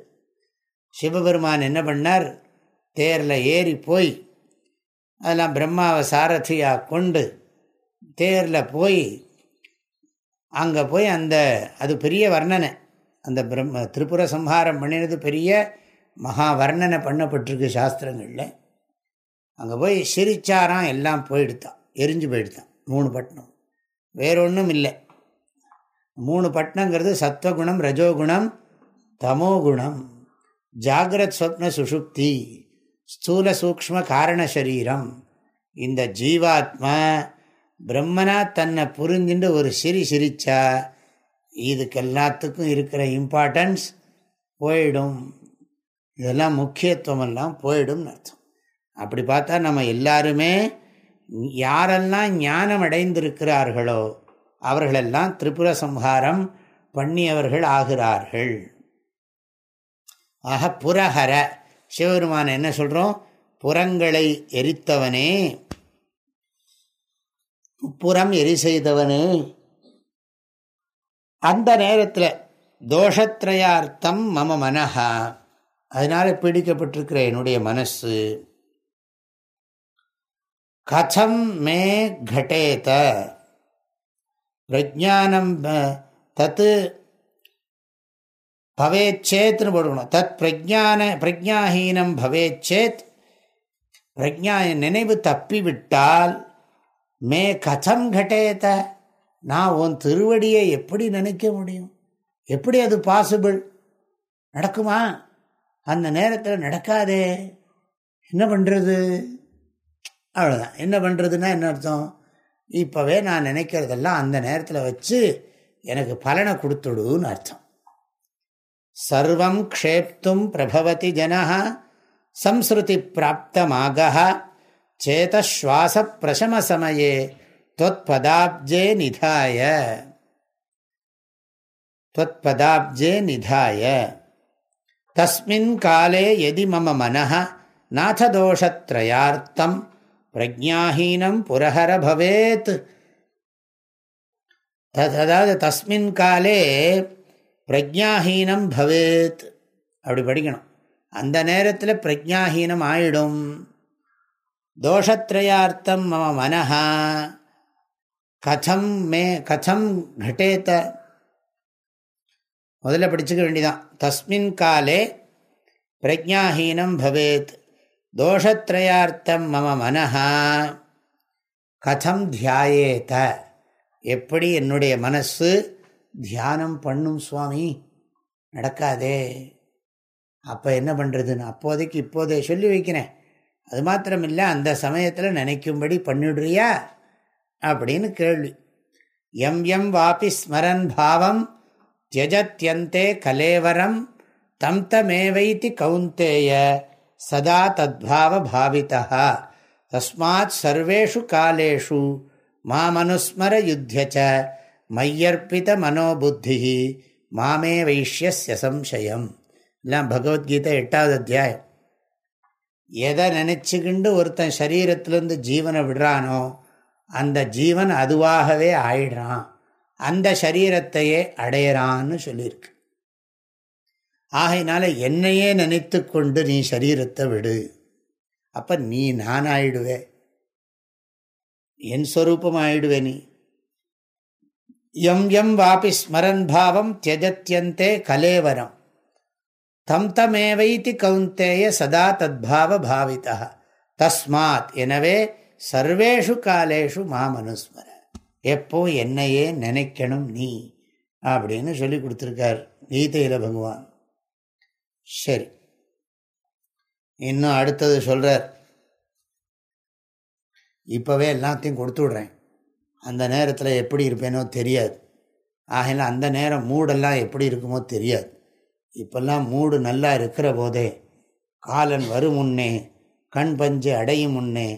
சிவபெருமான் என்ன பண்ணார்? தேரில் ஏறி போய் அதெல்லாம் பிரம்மாவை சாரதியாக கொண்டு தேரில் போய் அங்கே போய் அந்த அது பெரிய வர்ணனை. அந்த பிரம்ம திரிபுர சம்ஹாரம் பண்ணினது பெரிய மகா வர்ணனை பண்ணப்பட்டிருக்கு சாஸ்திரங்களில். அங்கே போய் சிரிச்சாராம் எல்லாம் போயிடுத்தான். எரிஞ்சு போயிடுத்தான். மூணு பட்டணம் வேறொன்றும் இல்லை. மூணு பட்டணங்கிறது சத்வகுணம் ரஜோகுணம் தமோகுணம். ஜாகிரத் ஸ்வப்ன சுஷுப்தி ஸ்தூல சூக்ம காரண சரீரம் இந்த ஜீவாத்மா பிரம்மனா தன்னை புரிஞ்சுட்டு ஒரு சிரி சிரிச்சா இதுக்கு எல்லாத்துக்கும் இருக்கிற இம்பார்ட்டன்ஸ் போயிடும். இதெல்லாம் முக்கியத்துவமெல்லாம் போயிடும்னு அர்த்தம். அப்படி பார்த்தா நம்ம எல்லாருமே யாரெல்லாம் ஞானம் அடைந்திருக்கிறார்களோ அவர்களெல்லாம் திரிபுர சம்ஹாரம் பண்ணியவர்கள் ஆகிறார்கள். ஆக புறஹர சிவபெருமான என்ன சொல்கிறோம் புறங்களை எரித்தவனே. புறம் எரி செய்தவனே. அந்த நேரத்தில் தோஷத்ரயார்த்தம் மம மனஹா. அதனால் பீடிக்கப்பட்டிருக்கிற என்னுடைய மனசு. கதம் மே கடேத பிரஜானம் தத்து பவேச்சேத்னு போடணும் தத் பிரஜான பிரஜாஹீனம் பவேச்சேத் பிரஜா நினைவு தப்பிவிட்டால் மே கதம் கடேத நான் உன் திருவடியை எப்படி நினைக்க முடியும் எப்படி அது பாசிபிள் நடக்குமா அந்த நேரத்தில் நடக்காதே என்ன பண்ணுறது அவ்வளோதான் என்ன பண்ணுறதுன்னா என்ன அர்த்தம்? இப்போவே நான் நினைக்கிறதெல்லாம் அந்த நேரத்தில் வச்சு எனக்கு பலனை கொடுத்துடுன்னு அர்த்தம். சர்வம் க்ஷேப்தும் பிரபவதி ஜனா சம்ஸ்ருதி பிராப்தமாக சேதஸ்வாச பிரசம சமயே தொத்பதாப்ஜே நிதாய. தொத்பதாப்ஜே நிதாய. தஸ்மின் காலே எதி மம மன நாததோஷத்ரயார்த்தம். பிரஜாஹீனம் புரஹர பவேத். அதாவது தஸ்மின் காலே பிரஜாஹீனம் பவேத். அப்படி படிக்கணும். அந்த நேரத்தில் பிரஜாஹீனம் ஆயிடும். தோஷத்ரயார்த்தம் மம மனஹா. கதம் மே கதம் கட்டேத்த முதல்ல படிச்சுக்க வேண்டிதான் தஸ்மின் காலே பிரஜாஹீனம் பவேத். தோஷத்ரயார்த்தம் மம மனஹா. கதம் தியாயேத. எப்படி என்னுடைய மனசு தியானம் பண்ணும் சுவாமி? நடக்காதே. அப்போ என்ன பண்ணுறதுன்னு அப்போதைக்கு இப்போதே சொல்லி வைக்கிறேன். அது மாத்திரமில்லை அந்த சமயத்தில் நினைக்கும்படி பண்ணிடுறியா? அப்படின்னு கேள்வி. எம் எம் வாபி ஸ்மரன் பாவம் தியஜத்யந்தே கலேவரம் தம் தமேவைத்தி கவுந்தேய. சதா தத்பாவ பாவிதா தஸ்மாத் சர்வேஷு காலேஷு மாமனுஸ்மர யுத்தியச்ச மையர்ப்பித மனோபுத்தி மாமே வைஷ்யஸ்ய சம்சயம் எல்லாம் பகவத்கீதை எட்டாவது அத்தியாயம் எதை நினச்சிக்கிண்டு ஒருத்தன் சரீரத்திலேருந்து ஜீவனை விடுறானோ அந்த ஜீவன் அதுவாகவே ஆயிடுறான். அந்த சரீரத்தையே அடையிறான்னு சொல்லியிருக்கு. ஆகையினால என்னையே நினைத்து கொண்டு நீ சரீரத்தை விடு. அப்ப நீ நான் ஆயிடுவே என் ஸ்வரூபம் ஆயிடுவே நீ. எம் எம் வாபி ஸ்மரன் பாவம் தியஜத்தியந்தே கலேவரம். தம் தமேவைத்தி கவுந்தேய சதா தத்பாவ பாவிதா. தஸ்மாத். எனவே சர்வேஷு காலேஷு மாமனுஸ்மர. எப்போ என்னையே நினைக்கணும் நீ? அப்படின்னு சொல்லி கொடுத்துருக்கார் கீதையில் பகவான். சரி. இன்னும் அடுத்தது சொல்கிறார் இப்போவே எல்லாத்தையும் கொடுத்து விட்றேன். அந்த நேரத்தில் எப்படி இருப்பேனோ தெரியாது. ஆகையில் அந்த நேரம் மூடெல்லாம் எப்படி இருக்குமோ தெரியாது. இப்பெல்லாம் மூடு நல்லா இருக்கிற போதே காலன் வரும் முன்னே கண் பஞ்சு அடையும் முன்னே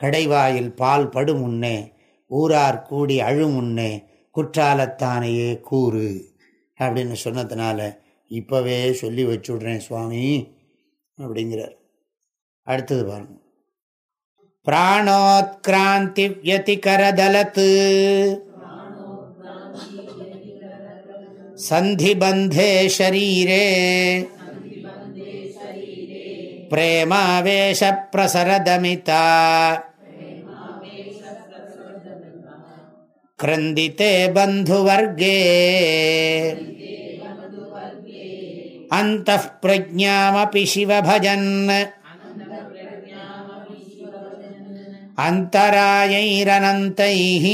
கடைவாயில் பால் படும் முன்னே ஊரார் கூடி அழும் முன்னே குற்றாலத்தானையே கூறு அப்படின்னு சொன்னதுனால இப்போவே சொல்லி வச்சுடுறேன் சுவாமி அப்படிங்கிறார். அடுத்தது பாருங்க. பிராணோத்கிராந்தி வியதிகரதலத்து சந்திபந்தே ஷரீரே. பிரேமாவேஷ பிரசரதமிதா. கிரந்தித்தே பந்துவர்கே. अन्तः प्रज्ञामपि शिवभजन् अन्तरायैरनन्तैः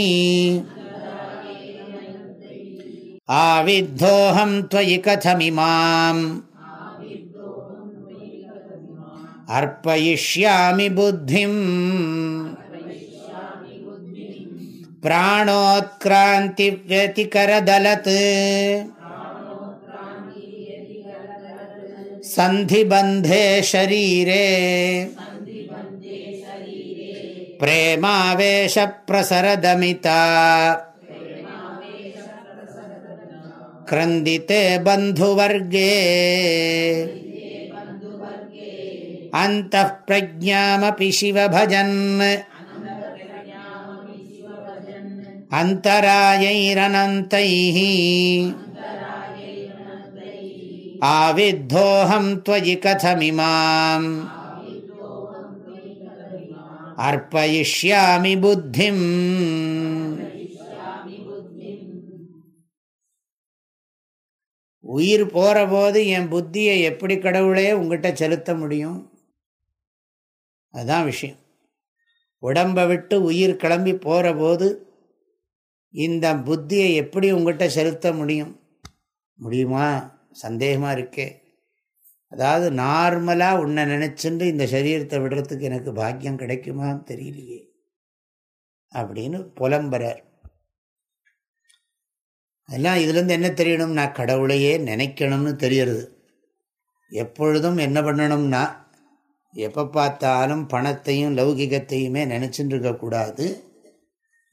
आविद्धोऽहं त्वयि कथमिमाम् अर्पयिष्यामि बुद्धिम् प्राणोत्क्रान्तिव्यतिकरदलत् सन्धिबन्धे शरीरे प्रेमावेशप्रसरदमिता क्रन्दिते बन्धुवर्गे अन्तः प्रज्ञामपि शिवभजन् अन्तरायैरनन्तैः ஆவித்தோஹம் துவயி கதமிமாம் அர்ப்பயிஷ்யாமி புத்திம். உயிர் போகிறபோது என் புத்தியை எப்படி கடவுளே உங்ககிட்ட செலுத்த முடியும்? அதுதான் விஷயம். உடம்பை விட்டு உயிர் கிளம்பி போகிறபோது இந்த புத்தியை எப்படி உங்கள்கிட்ட செலுத்த முடியும்? முடியுமா? சந்தேகமாக இருக்கே. அதாவது நார்மலாக உன்னை நினச்சிட்டு இந்த சரீரத்தை விடுறதுக்கு எனக்கு பாக்கியம் கிடைக்குமான்னு தெரியலையே. அப்படின்னு புலம்புறார். அதெல்லாம் இதுலேருந்து என்ன தெரியணும்? நான் கடவுளையே நினைக்கணும்னு தெரியறது. எப்பொழுதும் என்ன பண்ணணும்னா எப்போ பார்த்தாலும் பணத்தையும் லௌகிகத்தையுமே நினச்சிட்டு இருக்கக்கூடாது.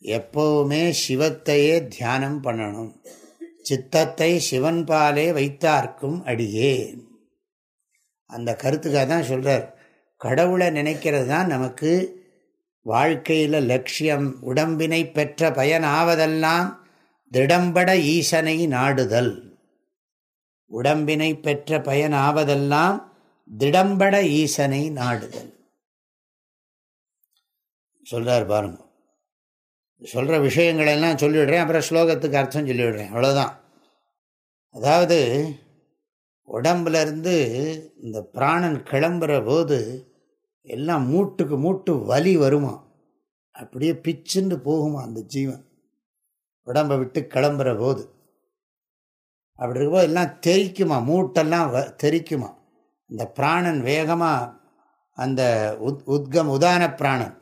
எப்போவுமே சிவத்தையே தியானம் பண்ணணும். சித்தத்தை சிவன் பாலே வைத்தார்க்கும் அடியேன் அந்த கருத்துக்காக தான் சொல்கிறார் கடவுளை நினைக்கிறது தான் நமக்கு வாழ்க்கையில் லட்சியம். உடம்பினை பெற்ற பயனாவதெல்லாம் திடம்பட ஈசனை நாடுதல். உடம்பினை பெற்ற பயனாவதெல்லாம் திடம்பட ஈசனை நாடுதல். சொல்றார் பாருங்க. சொல்கிற விஷயங்களெல்லாம் சொல்லிவிடுறேன் அப்புறம் ஸ்லோகத்துக்கு அர்த்தம் சொல்லிவிடுறேன் அவ்வளோதான் அதாவது உடம்புலேருந்து இந்த பிராணன் கிளம்புற போது எல்லாம் மூட்டுக்கு மூட்டு வலி வருமா? அப்படியே பிச்சுன்னு போகுமா அந்த ஜீவன்? உடம்பை விட்டு கிளம்புற போது. அப்படி இருக்கும்போது எல்லாம் தெரிக்குமா மூட்டெல்லாம் தெரிக்குமா இந்த பிராணன் வேகமாக அந்த உத் உத்கம் உதான பிராணன்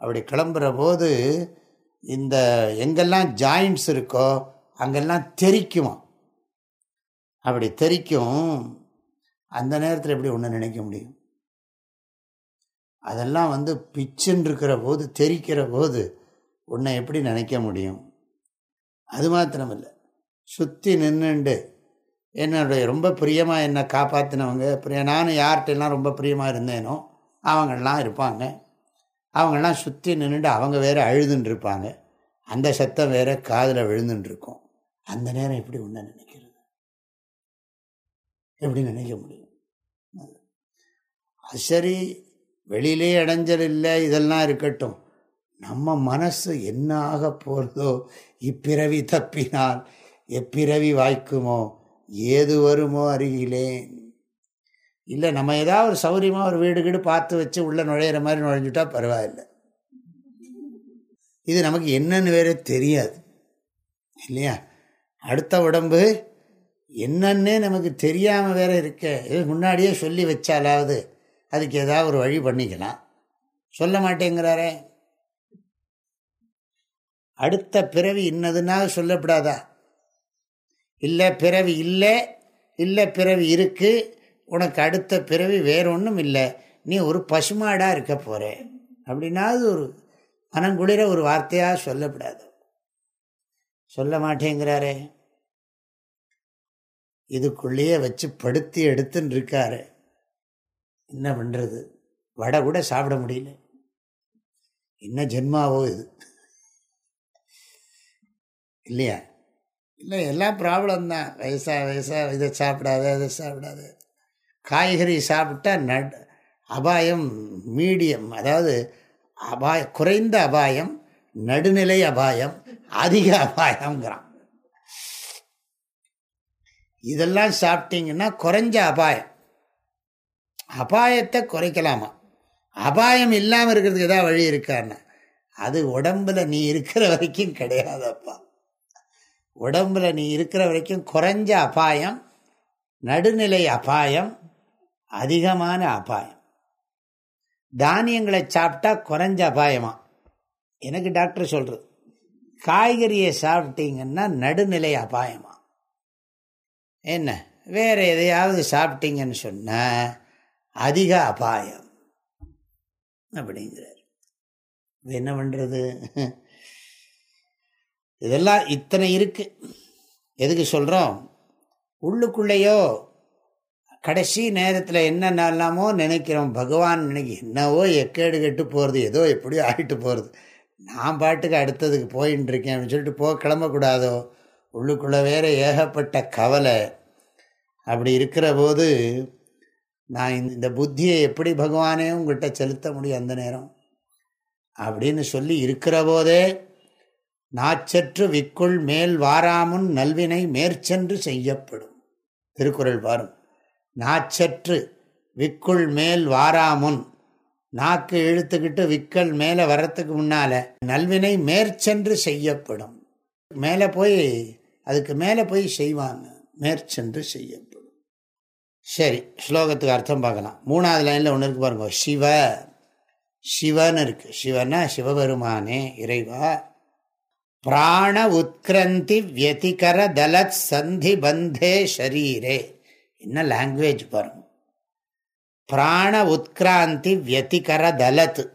அப்படி கிளம்புற போது இந்த எங்கெல்லாம் ஜாயிண்ட்ஸ் இருக்கோ அங்கெல்லாம் தெரிக்குமா அப்படி தெரிக்கும் அந்த நேரத்தில் எப்படி ஒன்று நினைக்க முடியும்? அதெல்லாம் வந்து பிச்சுன்னு இருக்கிற போது தெரிக்கிற போது உன்னை எப்படி நினைக்க முடியும்? அது மாத்திரமில்லை. சுற்றி நின்றுண்டு என்னுடைய ரொம்ப பிரியமாக என்னை காப்பாற்றினவங்க பிரிய நானும் யார்கிட்டலாம் ரொம்ப பிரியமாக இருந்தேனோ அவங்கெல்லாம் இருப்பாங்க. அவங்கெல்லாம் சுற்றி நின்றுட்டு அவங்க வேறு அழுதுன்னு இருப்பாங்க அந்த சத்தம் வேறு காதில் விழுந்துட்டுருக்கும் அந்த நேரம் எப்படி ஒன்று நினைக்கிறது? எப்படி நினைக்க முடியும்? சரி வெளியிலே அடைஞ்சல் இல்லை இதெல்லாம் இருக்கட்டும். நம்ம மனசு என்ன ஆக போகிறதோ இப்பிறவி தப்பினால் எப்பிறவி வாய்க்குமோ ஏது வருமோ அருகிலேன் இல்லை நம்ம ஏதாவது ஒரு சௌரியமாக ஒரு வீடு கீடு பார்த்து வச்சு உள்ளே நுழையிற மாதிரி நுழைஞ்சுட்டா பரவாயில்லை. இது நமக்கு என்னன்னு வேற தெரியாது. இல்லையா? அடுத்த உடம்பு என்னன்னே நமக்கு தெரியாமல் வேற இருக்க. இது முன்னாடியே சொல்லி வச்சாலாவது அதுக்கு ஏதாவது ஒரு வழி பண்ணிக்கலாம். சொல்ல மாட்டேங்கிறாரே. அடுத்த பிறவி இன்னதுன்னா சொல்லப்படாதா? இல்லை பிறவி இல்லை இல்லை பிறவி இருக்குது உனக்கு அடுத்த பிறவி வேற ஒன்றும் இல்லை நீ ஒரு பசுமாடாக இருக்க போகிற அப்படின்னாவது ஒரு மனங்குளிர ஒரு வார்த்தையாக சொல்லப்படாது. சொல்ல மாட்டேங்கிறாரே. இதுக்குள்ளேயே வச்சு படுத்தி எடுத்துன்னு இருக்காரு என்ன பண்ணுறது வடை கூட சாப்பிட முடியல. என்ன ஜென்மாவோ இது. இல்லையா? இல்லை எல்லாம் ப்ராப்ளம் தான். வயசா வயசா இதை சாப்பிடாத இதை சாப்பிடாத. காய்கறி சாப்பிட்டா நட் அபாயம் மீடியம் அதாவது அபாய குறைந்த அபாயம் நடுநிலை அபாயம் அதிக அபாயங்கிறான் இதெல்லாம் சாப்பிட்டீங்கன்னா குறைஞ்ச அபாயம். அபாயத்தை குறைக்கலாமா? அபாயம் இல்லாமல் இருக்கிறதுக்கு ஏதாவது வழி இருக்கான்னு? அது உடம்புல நீ இருக்கிற வரைக்கும் கிடையாதப்பா. உடம்புல நீ இருக்கிற வரைக்கும் குறைஞ்ச அபாயம் நடுநிலை அபாயம் அதிகமான அபாயம். தானியங்களை சாப்பிட்டா குறைஞ்ச அபாயமா? எனக்கு டாக்டர் சொல்றது காய்கறியை சாப்பிட்டீங்கன்னா நடுநிலை அபாயமா? என்ன? வேற எதையாவது சாப்பிட்டீங்கன்னு சொன்ன அதிக அபாயம் அப்படிங்கிறார். என்ன பண்றது? இதெல்லாம் இத்தனை இருக்கு. எதுக்கு சொல்றோம்? உள்ளுக்குள்ளேயோ கடைசி நேரத்தில் என்னென்னலாமோ நினைக்கிறோம். பகவான் நினைக்க என்னவோ எக்கேடு கெட்டு போகிறது ஏதோ எப்படியோ ஆகிட்டு போகிறது நான் பாட்டுக்கு அடுத்ததுக்கு போயின்னு இருக்கேன் அப்படின்னு சொல்லிட்டு போக கிளம்பக்கூடாதோ? உள்ளுக்குள்ளே வேற ஏகப்பட்ட கவலை. அப்படி இருக்கிற போது நான் இந்த புத்தியை எப்படி பகவானே உங்கள்கிட்ட செலுத்த முடியும் அந்த நேரம்? அப்படின்னு சொல்லி இருக்கிற போதே நாச்சற்று விக்குள் மேல் வாராமுன் நல்வினை மேற்சென்று செய்யப்படும். திருக்குறள் பாரும். நாச்சற்று விக்குள் மேல் வாராமுன் நாக்கு இழுத்துக்கிட்டு விக்கல் மேலே வர்றதுக்கு முன்னால் நல்வினை மேற்சென்று செய்யப்படும். மேலே போய் அதுக்கு மேலே போய் செய்வாங்க. மேற்சென்று செய்யப்படும். சரி ஸ்லோகத்துக்கு அர்த்தம் பார்க்கலாம். மூணாவது லைனில் ஒன்று இருக்கு பாருங்க. சிவ சிவன் இருக்கு. சிவனா சிவபெருமானே இறைவா. பிராண உத்கிரந்தி வியதிகர தலத் சந்தி பந்தே ஷரீரே. என்ன லாங்குவேஜ் பாருங்க. பிராண உத்கிராந்தி வியதிகர தலத்.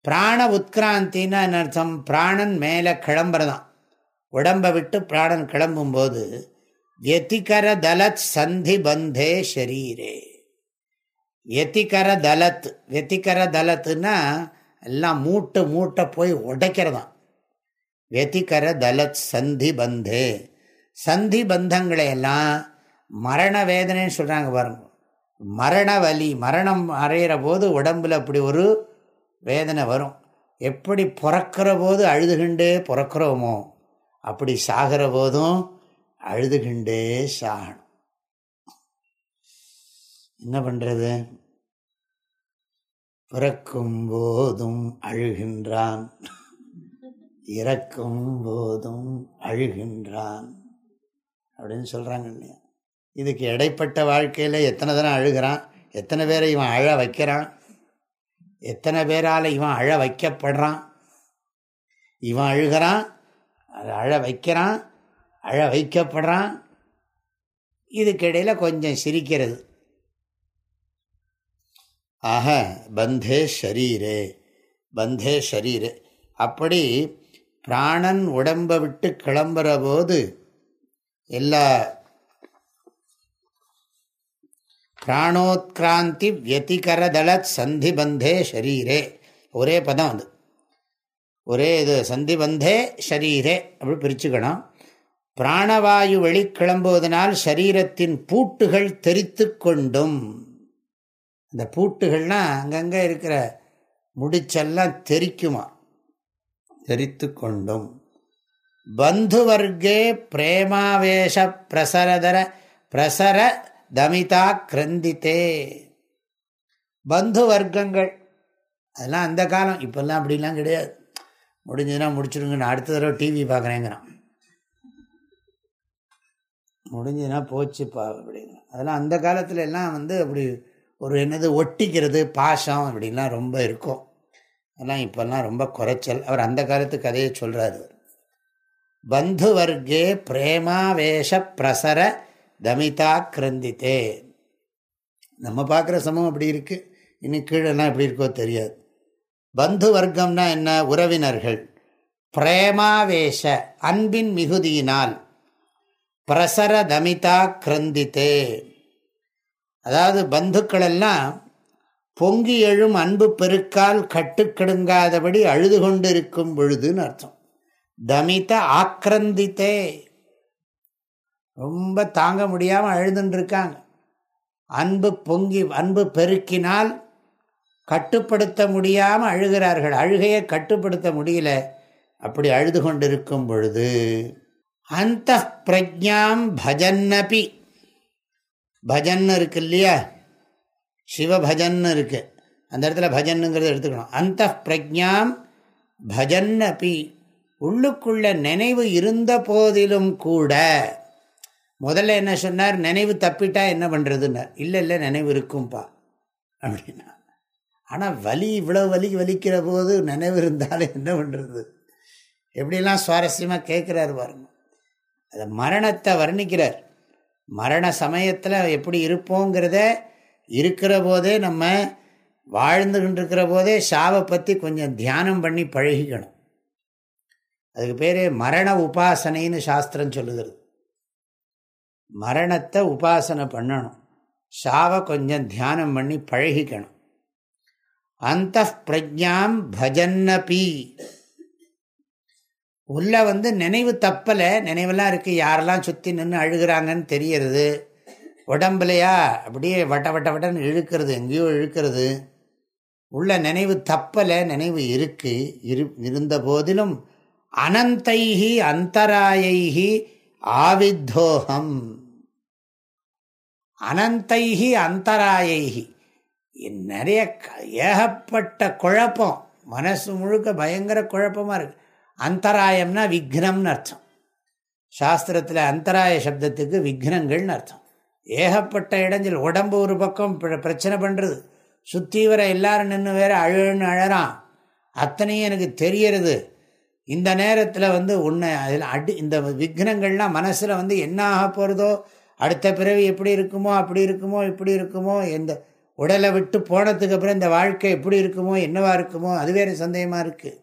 பிராண உத்கிராந்தின்னா அர்த்தம்? பிராணன் மேலே கிளம்புறதான். உடம்பை விட்டு பிராணன் கிளம்பும்போது வியதிகர தலத் சந்தி பந்தே ஷரீரே. வியதிகர தலத். வியதிகர தலத்துன்னா எல்லாம் மூட்டை மூட்டை போய் உடைக்கிறதான். வெதிகர தலத் சந்தி பந்தே. சந்தி பந்தங்களை எல்லாம் மரண வேதனைன்னு சொல்கிறாங்க பாருங்க. மரண வலி மரணம் அறையிற போது உடம்பில் அப்படி ஒரு வேதனை வரும். எப்படி பிறக்கிற போது அழுதுகிண்டே பிறக்கிறோமோ அப்படி சாகிற போதும் அழுதுகிண்டே சாகணும். என்ன பண்ணுறது பிறக்கும் போதும் அழுகின்றான். இறக்கும் போதும் அழுகின்றான். அப்படின்னு சொல்கிறாங்க இல்லையா? இதுக்கு இடைப்பட்ட வாழ்க்கையில் எத்தனை தினம் அழுகிறான்? எத்தனை பேரை இவன் அழ வைக்கிறான்? எத்தனை பேரால் இவன் அழ வைக்கப்படுறான்? இவன் அழுகிறான் அழ வைக்கிறான் அழ வைக்கப்படுறான். இதுக்கிடையில் கொஞ்சம் சிரிக்கிறது. ஆக பந்தே ஷரீரே பந்தே ஷரீரே. அப்படி பிராணன் உடம்பை விட்டு கிளம்புற போது எல்லா பிராணோத்கிராந்தி வியதிகரதளத் சந்திபந்தே ஷரீரே. ஒரே பதம் அது. ஒரே இது சந்திபந்தே ஷரீரே. அப்படி பிரிச்சுக்கணும். பிராணவாயு வெளிக்கிளம்புவதனால் சரீரத்தின் பூட்டுகள் தெரித்து கொண்டும். இந்த பூட்டுகள்னா அங்கங்கே இருக்கிற முடிச்செல்லாம் தெரிக்குமா? தெரித்து கொண்டும். பந்துவர்க்கே பிரேமாவேஷ பிரசரதர பிரசர தமிதா கிரந்தித்தே. பந்து வர்க்கங்கள் அதெல்லாம் அந்த காலம். இப்போல்லாம் அப்படிலாம் கிடையாது. முடிஞ்சதுன்னா முடிச்சுடுங்க நான் அடுத்த தடவை டிவி பார்க்குறேங்கிறான். முடிஞ்சதுன்னா போச்சுப்பா அப்படிங்க அதெல்லாம் அந்த காலத்துல எல்லாம் வந்து அப்படி ஒரு என்னது ஒட்டிக்கிறது பாசம் அப்படின்லாம் ரொம்ப இருக்கும். அதெல்லாம் இப்போல்லாம் ரொம்ப குறைச்சல். அவர் அந்த காலத்து கதையை சொல்கிறார் பந்து வர்க்கே பிரேமாவேஷ பிரசர தமிதா கிரந்தித்தே நம்ம பார்க்குற சமம் அப்படி இருக்குது இன்னும் கீழெல்லாம் எப்படி இருக்கோ தெரியாது. பந்து வர்க்கம்னா என்ன? உறவினர்கள். பிரேமாவேஷ அன்பின் மிகுதியினால். பிரசர தமிதா கிரந்தித்தே அதாவது பந்துக்கள் எல்லாம் பொங்கி எழும் அன்பு பெருக்கால் கட்டுக்கெடுங்காதபடி அழுது கொண்டு இருக்கும் பொழுதுன்னு அர்த்தம். தமித ஆக்கிரந்தித்தே ரொம்ப தாங்க முடியாமல் அழுதுன்ட்ருக்காங்க அன்பு பொங்கி அன்பு பெருக்கினால் கட்டுப்படுத்த முடியாமல் அழுகிறார்கள். அழுகையை கட்டுப்படுத்த முடியல. அப்படி அழுது கொண்டிருக்கும் பொழுது அந்த பிரஜாம் பஜன்னபி. பஜன் இருக்கு இல்லையா? சிவபஜன் இருக்கு. அந்த இடத்துல பஜன்னுங்கிறத எடுத்துக்கணும். அந்த பிரஜாம் பஜன்னபி. உள்ளுக்குள்ள நினைவு இருந்த போதிலும் கூட முதல்ல என்ன சொன்னார் நினைவு தப்பிட்டா என்ன பண்ணுறதுன்னார் இல்லை இல்லை நினைவு இருக்கும்பா. அப்படின்னா ஆனால் வலி இவ்வளோ வலி வலிக்கிற போது நினைவு இருந்தாலும் என்ன பண்ணுறது எப்படிலாம் சுவாரஸ்யமாக கேட்குறாரு பாருங்க. அதை மரணத்தை வர்ணிக்கிறார். மரண சமயத்தில் எப்படி இருப்போங்கிறத இருக்கிற போதே நம்ம வாழ்ந்துகிட்டு இருக்கிற போதே ஷாவை பற்றி கொஞ்சம் தியானம் பண்ணி பழகிக்கணும். அதுக்கு பேர் மரண உபாசனைன்னு சாஸ்திரம் சொல்லுகிறது. மரணத்தை உபாசனை பண்ணணும். ஷாவை கொஞ்சம் தியானம் பண்ணி பழகிக்கணும். அந்த பிரஜாம் பஜன்னபி. உள்ள வந்து நினைவு தப்பலை. நினைவெல்லாம் இருக்குது யாரெல்லாம் சுற்றி நின்று அழுகிறாங்கன்னு தெரியறது. உடம்புலையா அப்படியே வட்ட வட்ட வட்டன்னு இழுக்கிறது. எங்கேயோ இழுக்கிறது. உள்ள நினைவு தப்பலை. நினைவு இருக்கு. இரு இருந்த போதிலும் அனந்தைகி அந்தராயைகி ஆவித்தோகம். அனந்தைகி அந்தராயைகி நிறைய ஏகப்பட்ட குழப்பம். மனசு முழுக்க பயங்கர குழப்பமாக இருக்கு. அந்தராயம்னா விக்னம்னு அர்த்தம். சாஸ்திரத்தில் அந்தராய சப்தத்துக்கு விக்னங்கள்னு அர்த்தம். ஏகப்பட்ட இடஞ்சல் உடம்பு ஒரு பக்கம் பிரச்சனை பண்ணுறது சுற்றி வர எல்லாரும் நின்று வேற அழுன்னு அழறான். அத்தனையும் எனக்கு தெரியறது. இந்த நேரத்தில் வந்து உன்னை அதில் அடி இந்த விக்னங்கள்லாம் மனசில் வந்து என்ன ஆக போகிறதோ அடுத்த பிறவி எப்படி இருக்குமோ அப்படி இருக்குமோ இப்படி இருக்குமோ இந்த உடலை விட்டு போனதுக்கு அப்புறம் இந்த வாழ்க்கை எப்படி இருக்குமோ என்னவா இருக்குமோ அது வேறு சந்தேகமாக இருக்குது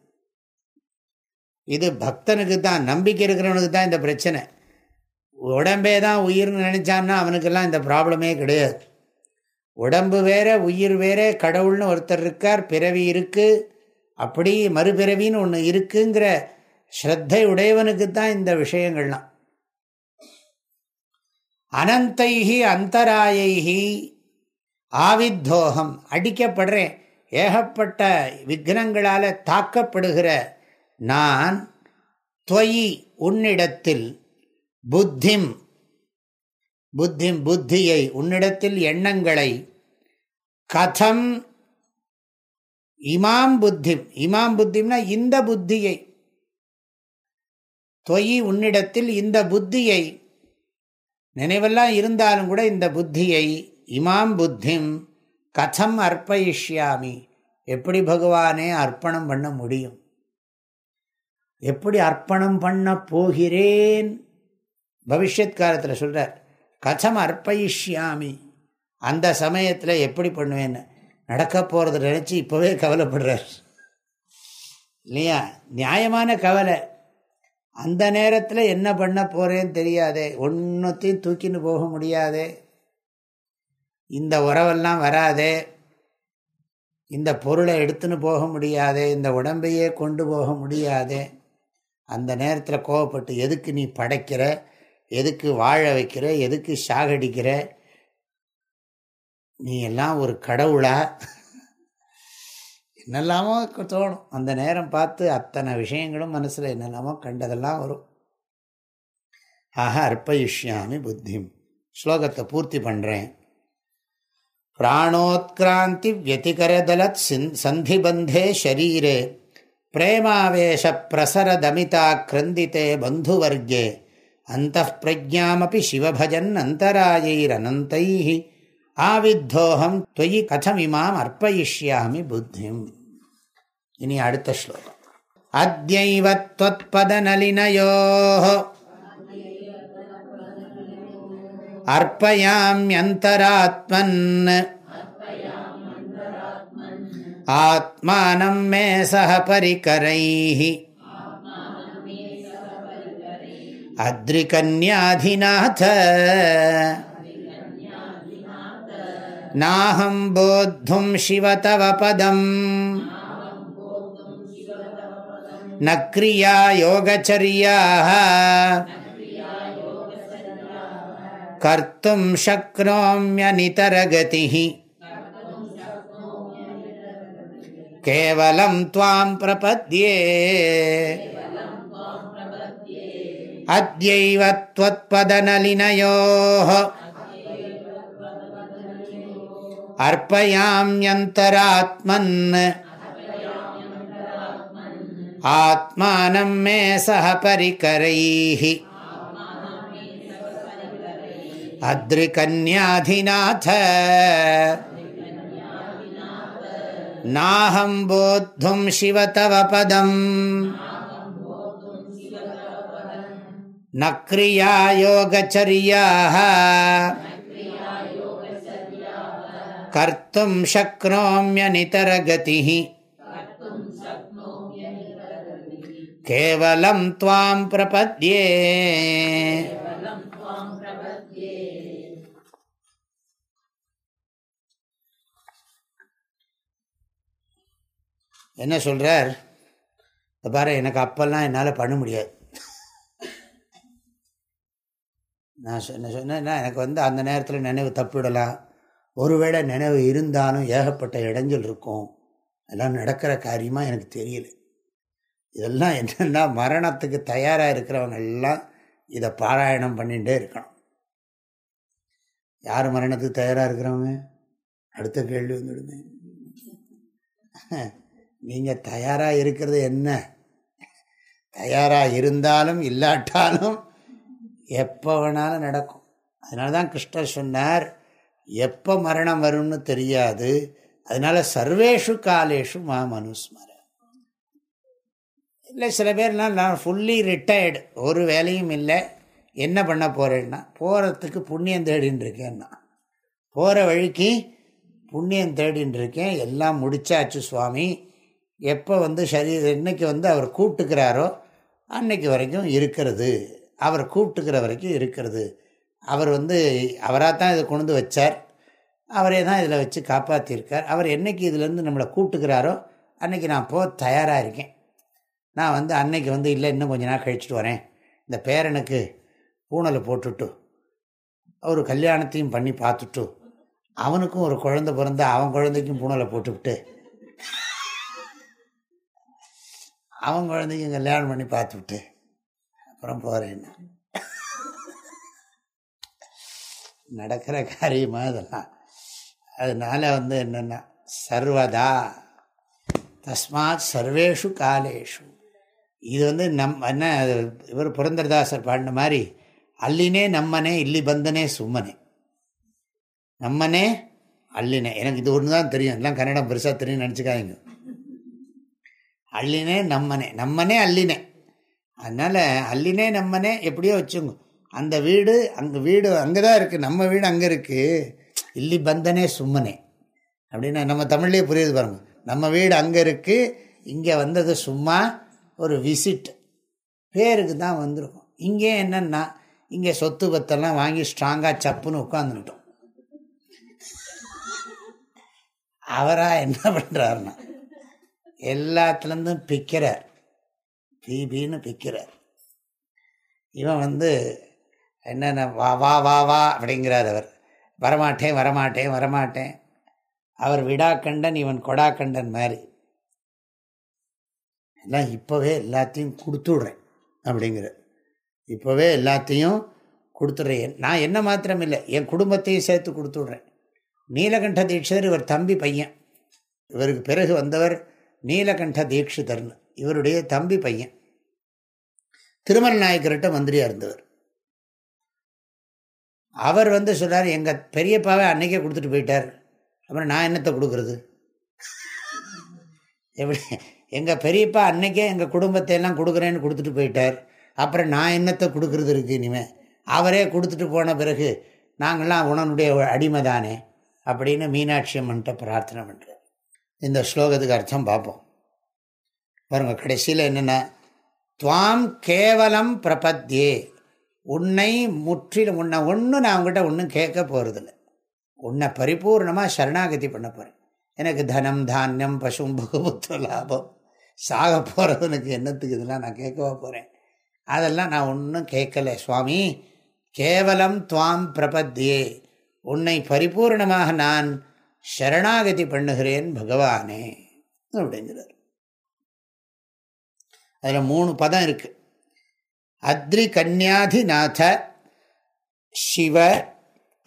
இது பக்தனுக்கு தான் நம்பிக்கை இருக்கிறவனுக்கு தான் இந்த பிரச்சனை. உடம்பே தான் உயிர்னு நினச்சான்னா அவனுக்கெல்லாம் இந்த ப்ராப்ளமே கிடையாது. உடம்பு வேற உயிர் வேற கடவுள்னு ஒருத்தர் இருக்கார் பிறவி இருக்குது அப்படி மறுபிறவின்னு ஒன்று இருக்குங்கிற ஸ்ரத்தை உடையவனுக்கு தான் இந்த விஷயங்கள்லாம் அனந்தைகி அந்தராயைகி ஆவித்தோகம் அடிக்கப்படுறேன் ஏகப்பட்ட விக்னங்களால் தாக்கப்படுகிற நான் துவயி உன்னிடத்தில் புத்திம் புத்திம் புத்தியை உன்னிடத்தில் எண்ணங்களை கதம் இமாம் புத்திம் இமாம் புத்திம்னா இந்த புத்தியை. தொயி உன்னிடத்தில் இந்த புத்தியை. நினைவெல்லாம் இருந்தாலும் கூட இந்த புத்தியை இமாம் புத்திம் கதம் அர்ப்பயிஷ்யாமி. எப்படி பகவானே அர்ப்பணம் பண்ண முடியும்? எப்படி அர்ப்பணம் பண்ண போகிறேன்? பவிஷ்யத் காலத்தில் சொல்கிறார் கதம் அர்ப்பயிஷ்யாமி. அந்த சமயத்தில் எப்படி பண்ணுவேன்னு? நடக்க போகிறத நினச்சி இப்போவே கவலைப்படுறார். இல்லையா? நியாயமான கவலை. அந்த நேரத்தில் என்ன பண்ண போகிறேன்னு தெரியாதே. ஒன்றத்தையும் தூக்கின்னு போக முடியாதே. இந்த உறவெல்லாம் வராதே. இந்த பொருளை எடுத்துன்னு போக முடியாதே. இந்த உடம்பையே கொண்டு போக முடியாதே. அந்த நேரத்தில் கோவப்பட்டு எதுக்கு நீ படைக்கிற? எதுக்கு வாழ வைக்கிற? எதுக்கு சாகடிக்கிற? நீ எல்லாம் ஒரு கடவுளா? என்னெல்லாமோ தோணும். அந்த நேரம் பார்த்து அத்தனை விஷயங்களும் மனசில் என்னெல்லாமோ கண்டதெல்லாம் வரும். ஆக அர்ப்பயிஷ்யாமி புத்திம். ஸ்லோகத்தை பூர்த்தி பண்ணுறேன் பிராணோத்கிராந்தி வியதிகரதலத் சந்திபந்தே ஷரீரே. பிரேமாவேஷ பிரசரதமிதா கிரந்தித்தே பந்துவர்கே. அந்த பிரஜாமபி சிவபஜன் அந்தராயைரனந்தை ஆவித்தோகம் தொயி கதமிமாம் அர்ப்பயிஷ்யாமி புத்திம். இனி அடுத்த ஸ்லோகம். அத்யைவத்வத்பதநலினயோ அர்ப்பயாமியந்தராத்மன். ஆத்மானம் மே சக பரிகரைः அத்ரிகன்யாதிநாத. नाहं बोद्धुं शिव तव पदम् न क्रिया योगचर्याः कर्तुं शक्नोम्यनितरगतिः केवलं त्वां प्रपद्ये अद्यैव त्वत्पदनलिनयोः अर्पयाम्यन्तरात्मन् आत्मानं मे सह परिकरैः अद्रिकन्याधिनाथ नाहं बोद्धुं शिव तव पदम् न क्रिया கர்த்தும் சக்னோமியநிதரகதிஹி கேவலம் துவாம் பிரபத்யே என்ன சொல்கிறார் பாரு எனக்கு அப்பெல்லாம் என்னால் பண்ண முடியாது. நான் சொன்ன சொன்னேன்னா எனக்கு வந்து அந்த நேரத்தில் நினைவு தப்பிவிடலாம் ஒருவேளை நினைவு இருந்தாலும் ஏகப்பட்ட இடைஞ்சல் இருக்கும். எல்லாம் நடக்கிற காரியமாக எனக்கு தெரியல. இதெல்லாம் என்னென்னா மரணத்துக்கு தயாராக இருக்கிறவங்க எல்லாம் இதை பாராயணம் பண்ணிகிட்டே இருக்கணும். யார் மரணத்துக்கு தயாராக இருக்கிறவங்க? அடுத்த கேள்வி வந்துடுமே. நீங்கள் தயாராக இருக்கிறது என்ன? தயாராக இருந்தாலும் இல்லாட்டாலும் எப்போ வேணாலும் நடக்கும். அதனால தான் கிருஷ்ணர் சொன்னார் எப்போ மரணம் வரும்னு தெரியாது. அதனால சர்வேஷு காலேஷு மா மனுஸ்மர இல்லை சில பேர்லாம் நான் ஃபுல்லி ரிட்டையர்டு ஒரு வேலையும் இல்லை. என்ன பண்ண போகிறேன்னா போகிறதுக்கு புண்ணியம் தேடின்னு இருக்கேன்னா போகிற வழிக்கு புண்ணியம் தேடின்னு இருக்கேன். எல்லாம் முடிச்சாச்சு சுவாமி. எப்போ வந்து சரீரம் இன்னைக்கு வந்து அவர் கூப்பிட்டுக்கிறாரோ அன்னைக்கு வரைக்கும் இருக்கிறது. அவர் கூப்பிட்டுக்கிற வரைக்கும் இருக்கிறது. அவர் வந்து அவராக தான் இதை கொண்டு வச்சார். அவரே தான் இதில் வச்சு காப்பாற்றியிருக்கார் அவர் என்றைக்கு இதுலேருந்து நம்மளை கூப்பிட்டுக்கிறாரோ அன்றைக்கி நான் போ தயாராக இருக்கேன். நான் வந்து அன்னைக்கு வந்து இல்லை இன்னும் கொஞ்ச நாள் கழிச்சிட்டு வரேன். இந்த பேரனுக்கு பூனலை போட்டுட்டு ஒரு கல்யாணத்தையும் பண்ணி பார்த்துட்டு அவனுக்கும் ஒரு குழந்தை பிறந்த அவன் குழந்தைக்கும் பூனலை போட்டுவிட்டு அவன் குழந்தைக்கும் கல்யாணம் பண்ணி பார்த்துவிட்டு அப்புறம் போகிறேன் நடக்கிற காரியமாக அதெல்லாம். அதனால் வந்து என்னென்னா சர்வதா தஸ்மாத் சர்வேஷு காலேஷு. இது வந்து நம் என்ன இவர் புரந்தரதாசர் பாடின மாதிரி அல்லினே நம்மனே இல்லி பந்தனே சும்மனே. நம்மனே அல்லினே. எனக்கு இது ஒன்று தான் தெரியும். எல்லாம் கன்னடம் பெருசாக தெரியும் நினச்சிக்காதீங்க. அள்ளினே நம்மனே. நம்மனே அல்லினே. அதனால் அல்லினே நம்மனே எப்படியோ வச்சுங்க. அந்த வீடு அங்கே வீடு அங்கே தான் இருக்குது நம்ம வீடு அங்கே இருக்குது இல்லி பந்தனே சும்மனே. அப்படின்னா நம்ம தமிழ்லேயே புரியுது பாருங்க. நம்ம வீடு அங்கே இருக்குது இங்கே வந்தது சும்மா ஒரு விசிட் பேருக்கு தான் வந்திருக்கும். இங்கே என்னென்னா இங்கே சொத்து பத்தெல்லாம் வாங்கி ஸ்ட்ராங்காக சப்புன்னு உட்காந்துட்டோம் அவராக என்ன பண்ணுறாருன்னா எல்லாத்துலேருந்தும் பிக்கிறார். பிபின்னு பிக்கிறார். இவன் வந்து என்னென்ன வா வா வா வா அப்படிங்கிறார் அவர். வரமாட்டேன் வரமாட்டேன் வரமாட்டேன். அவர் விடாக்கண்டன் இவன் கொடாக்கண்டன் மாதிரி. எல்லாம் இப்போவே எல்லாத்தையும் கொடுத்துடுறேன் அப்படிங்கிற இப்போவே எல்லாத்தையும் கொடுத்துட்றேன். நான் என்ன மாத்திரம் இல்லை என் குடும்பத்தையும் சேர்த்து கொடுத்துட்றேன். நீலகண்ட தீட்சிதர் இவர் தம்பி பையன். இவருக்கு பிறகு வந்தவர் நீலகண்ட தீட்சிதர்னு. இவருடைய தம்பி பையன். திருமல் நாயக்கர்கிட்ட மந்திரியாக இருந்தவர். அவர் வந்து சொல்கிறார் எங்கள் பெரியப்பாவை அன்னைக்கே கொடுத்துட்டு போயிட்டார். அப்புறம் நான் என்னத்தை கொடுக்குறது? எப்படி எங்கள் பெரியப்பா அன்னைக்கே எங்கள் குடும்பத்தை எல்லாம் கொடுக்குறேன்னு கொடுத்துட்டு போயிட்டார். அப்புறம் நான் என்னத்தை கொடுக்குறது இருக்குது இனிமேல் அவரே கொடுத்துட்டு போன பிறகு நாங்கள்லாம் உணனுடைய அடிமை தானே? அப்படின்னு மீனாட்சி அம்மன்ட்ட பிரார்த்தனை பண்ணுறார் இந்த ஸ்லோகத்துக்கு அர்த்தம் பார்ப்போம். பாருங்கள் கடைசியில் என்னென்ன துவாம் கேவலம் பிரபத்தியே. உன்னை முற்றிலும் உன்னை ஒன்றும் நான் உங்ககிட்ட ஒன்றும் கேட்க போகிறதில்ல உன்னை பரிபூர்ணமாக சரணாகதி பண்ண போகிறேன் எனக்கு தனம் தானியம் பசும் புகபுத்திர லாபம் சாக போகிறவனுக்கு என்னத்துக்கு இதெல்லாம் நான் கேட்கவா போகிறேன் அதெல்லாம் நான் ஒன்றும் கேட்கல. சுவாமி கேவலம் துவாம் பிரபத்தியே. உன்னை பரிபூர்ணமாக நான் சரணாகதி பண்ணுகிறேன் பகவானே அப்படிங்கிறார். அதில் மூணு பதம் இருக்குது அத்ரி கன்யாதிநாத சிவ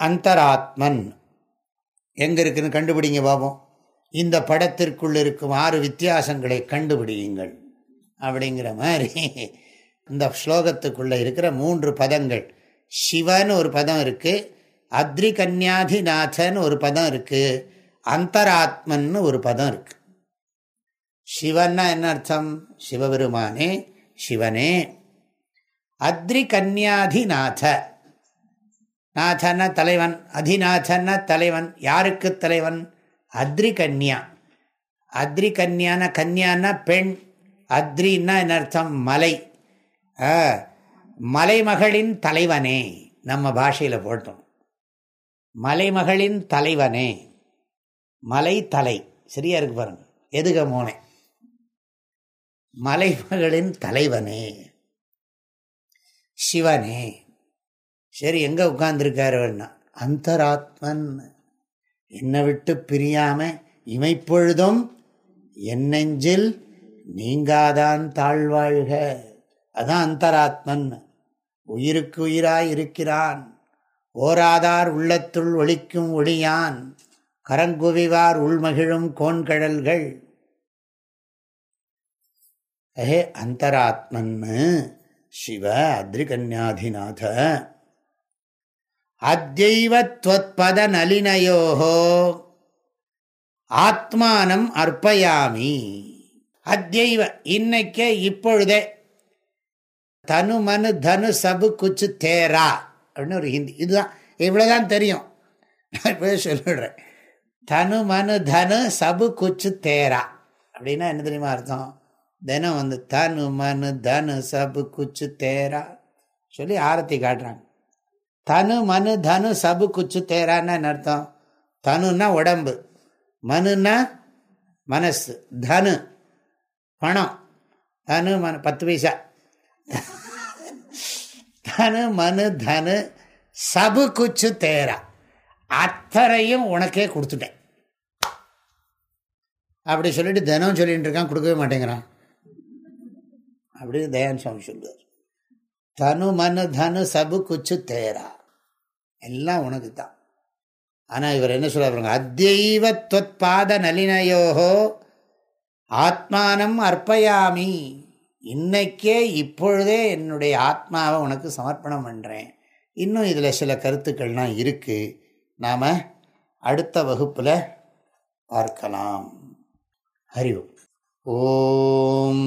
அந்தராத்மன். எங்கே இருக்குன்னு கண்டுபிடிங்க பாபம். இந்த படத்திற்குள் இருக்கும் ஆறு வித்தியாசங்களை கண்டுபிடியுங்கள். அப்படிங்கிற மாதிரி இந்த ஸ்லோகத்துக்குள்ளே இருக்கிற மூன்று பதங்கள். சிவன் ஒரு பதம் இருக்குது அத்ரி கன்யாதிநாதன் ஒரு பதம் இருக்குது அந்தராத்மன்னு ஒரு பதம் இருக்குது சிவன்னா என்ன அர்த்தம்? சிவபெருமானே சிவனே. அத்ரி கன்யாதிநாத நாதன தலைவன் அதிநாதன தலைவன் யாருக்கு தலைவன்? அத்ரி கன்யா அத்ரி கன்யான கன்யானா பெண் அத்ரின்னா என்ன அர்த்தம்? மலை. மலைமகளின் தலைவனே. நம்ம பாஷையில் போட்டோம். மலைமகளின் தலைவனே. மலை தலை. சரியா இருக்கு பாருங்க. எதுக மோனே? மலைமகளின் தலைவனே. சிவனே சரி எங்க உட்கார்ந்துருக்காருன்னா அந்தராத்மன். என்னை விட்டு பிரியாம இமைப்பொழுதும் என் நெஞ்சில் நீங்காதான் தாழ்வாழ்க. அதான் அந்தராத்மன். உயிருக்கு உயிராய் இருக்கிறான் ஓராதார் உள்ளத்துள் ஒழிக்கும் ஒளியான். கரங்குவிவார் உள்மகிழும் கோண்கடல்கள் ஏ அந்தராத்மன்னு. சிவ அத்ரிகன்யாதிநாத அத்யவத்வத்பத நலினையோகோ ஆத்மானம் அர்ப்பயாமி அத்யைவ இன்னைக்கே இப்பொழுதே தனு மனு தனு சபு குச்சு தேரா அப்படின்னு ஒரு ஹிந்தி. இதுதான். இவ்வளோதான் தெரியும். நான் இப்போ சொல்லிடுறேன். தனு மனு தனு சபு குச்சு தேரா. அப்படின்னா என்ன தெரியுமா அர்த்தம்? தினம் வந்து தனு மனு தனு சபு குச்சு தேரா சொல்லி ஆரத்தி காட்டுறாங்க. தனு மனு தனு சபு குச்சு தேரான்னு என்ன அர்த்தம்? தனுன்னா உடம்பு மனுன்னா மனசு தனு பணம் தனு மனு பத்து பைசா. தனு மனு தனு சபு குச்சு தேரா. அத்தரையும் உனக்கே கொடுத்துட்டேன். அப்படி சொல்லிட்டு தினம் சொல்லிட்டு இருக்கான் கொடுக்கவே மாட்டேங்கிறான். அப்படின்னு தயான் சுவாமி சொல்லுவார். தனு மனு தனு சபு குச்சு தேரா. எல்லாம் உனக்கு தான். ஆனால் இவர் என்ன சொல்றாருங்க அத்தியவ தொத்பாத நளினையோகோ ஆத்மானம் அர்ப்பயாமி. இன்னைக்கே இப்பொழுதே என்னுடைய ஆத்மாவை உனக்கு சமர்ப்பணம் பண்ணுறேன் இன்னும் இதில் சில கருத்துக்கள்லாம் இருக்குது நாம் அடுத்த வகுப்பில் பார்க்கலாம். ஹரி ஓம்.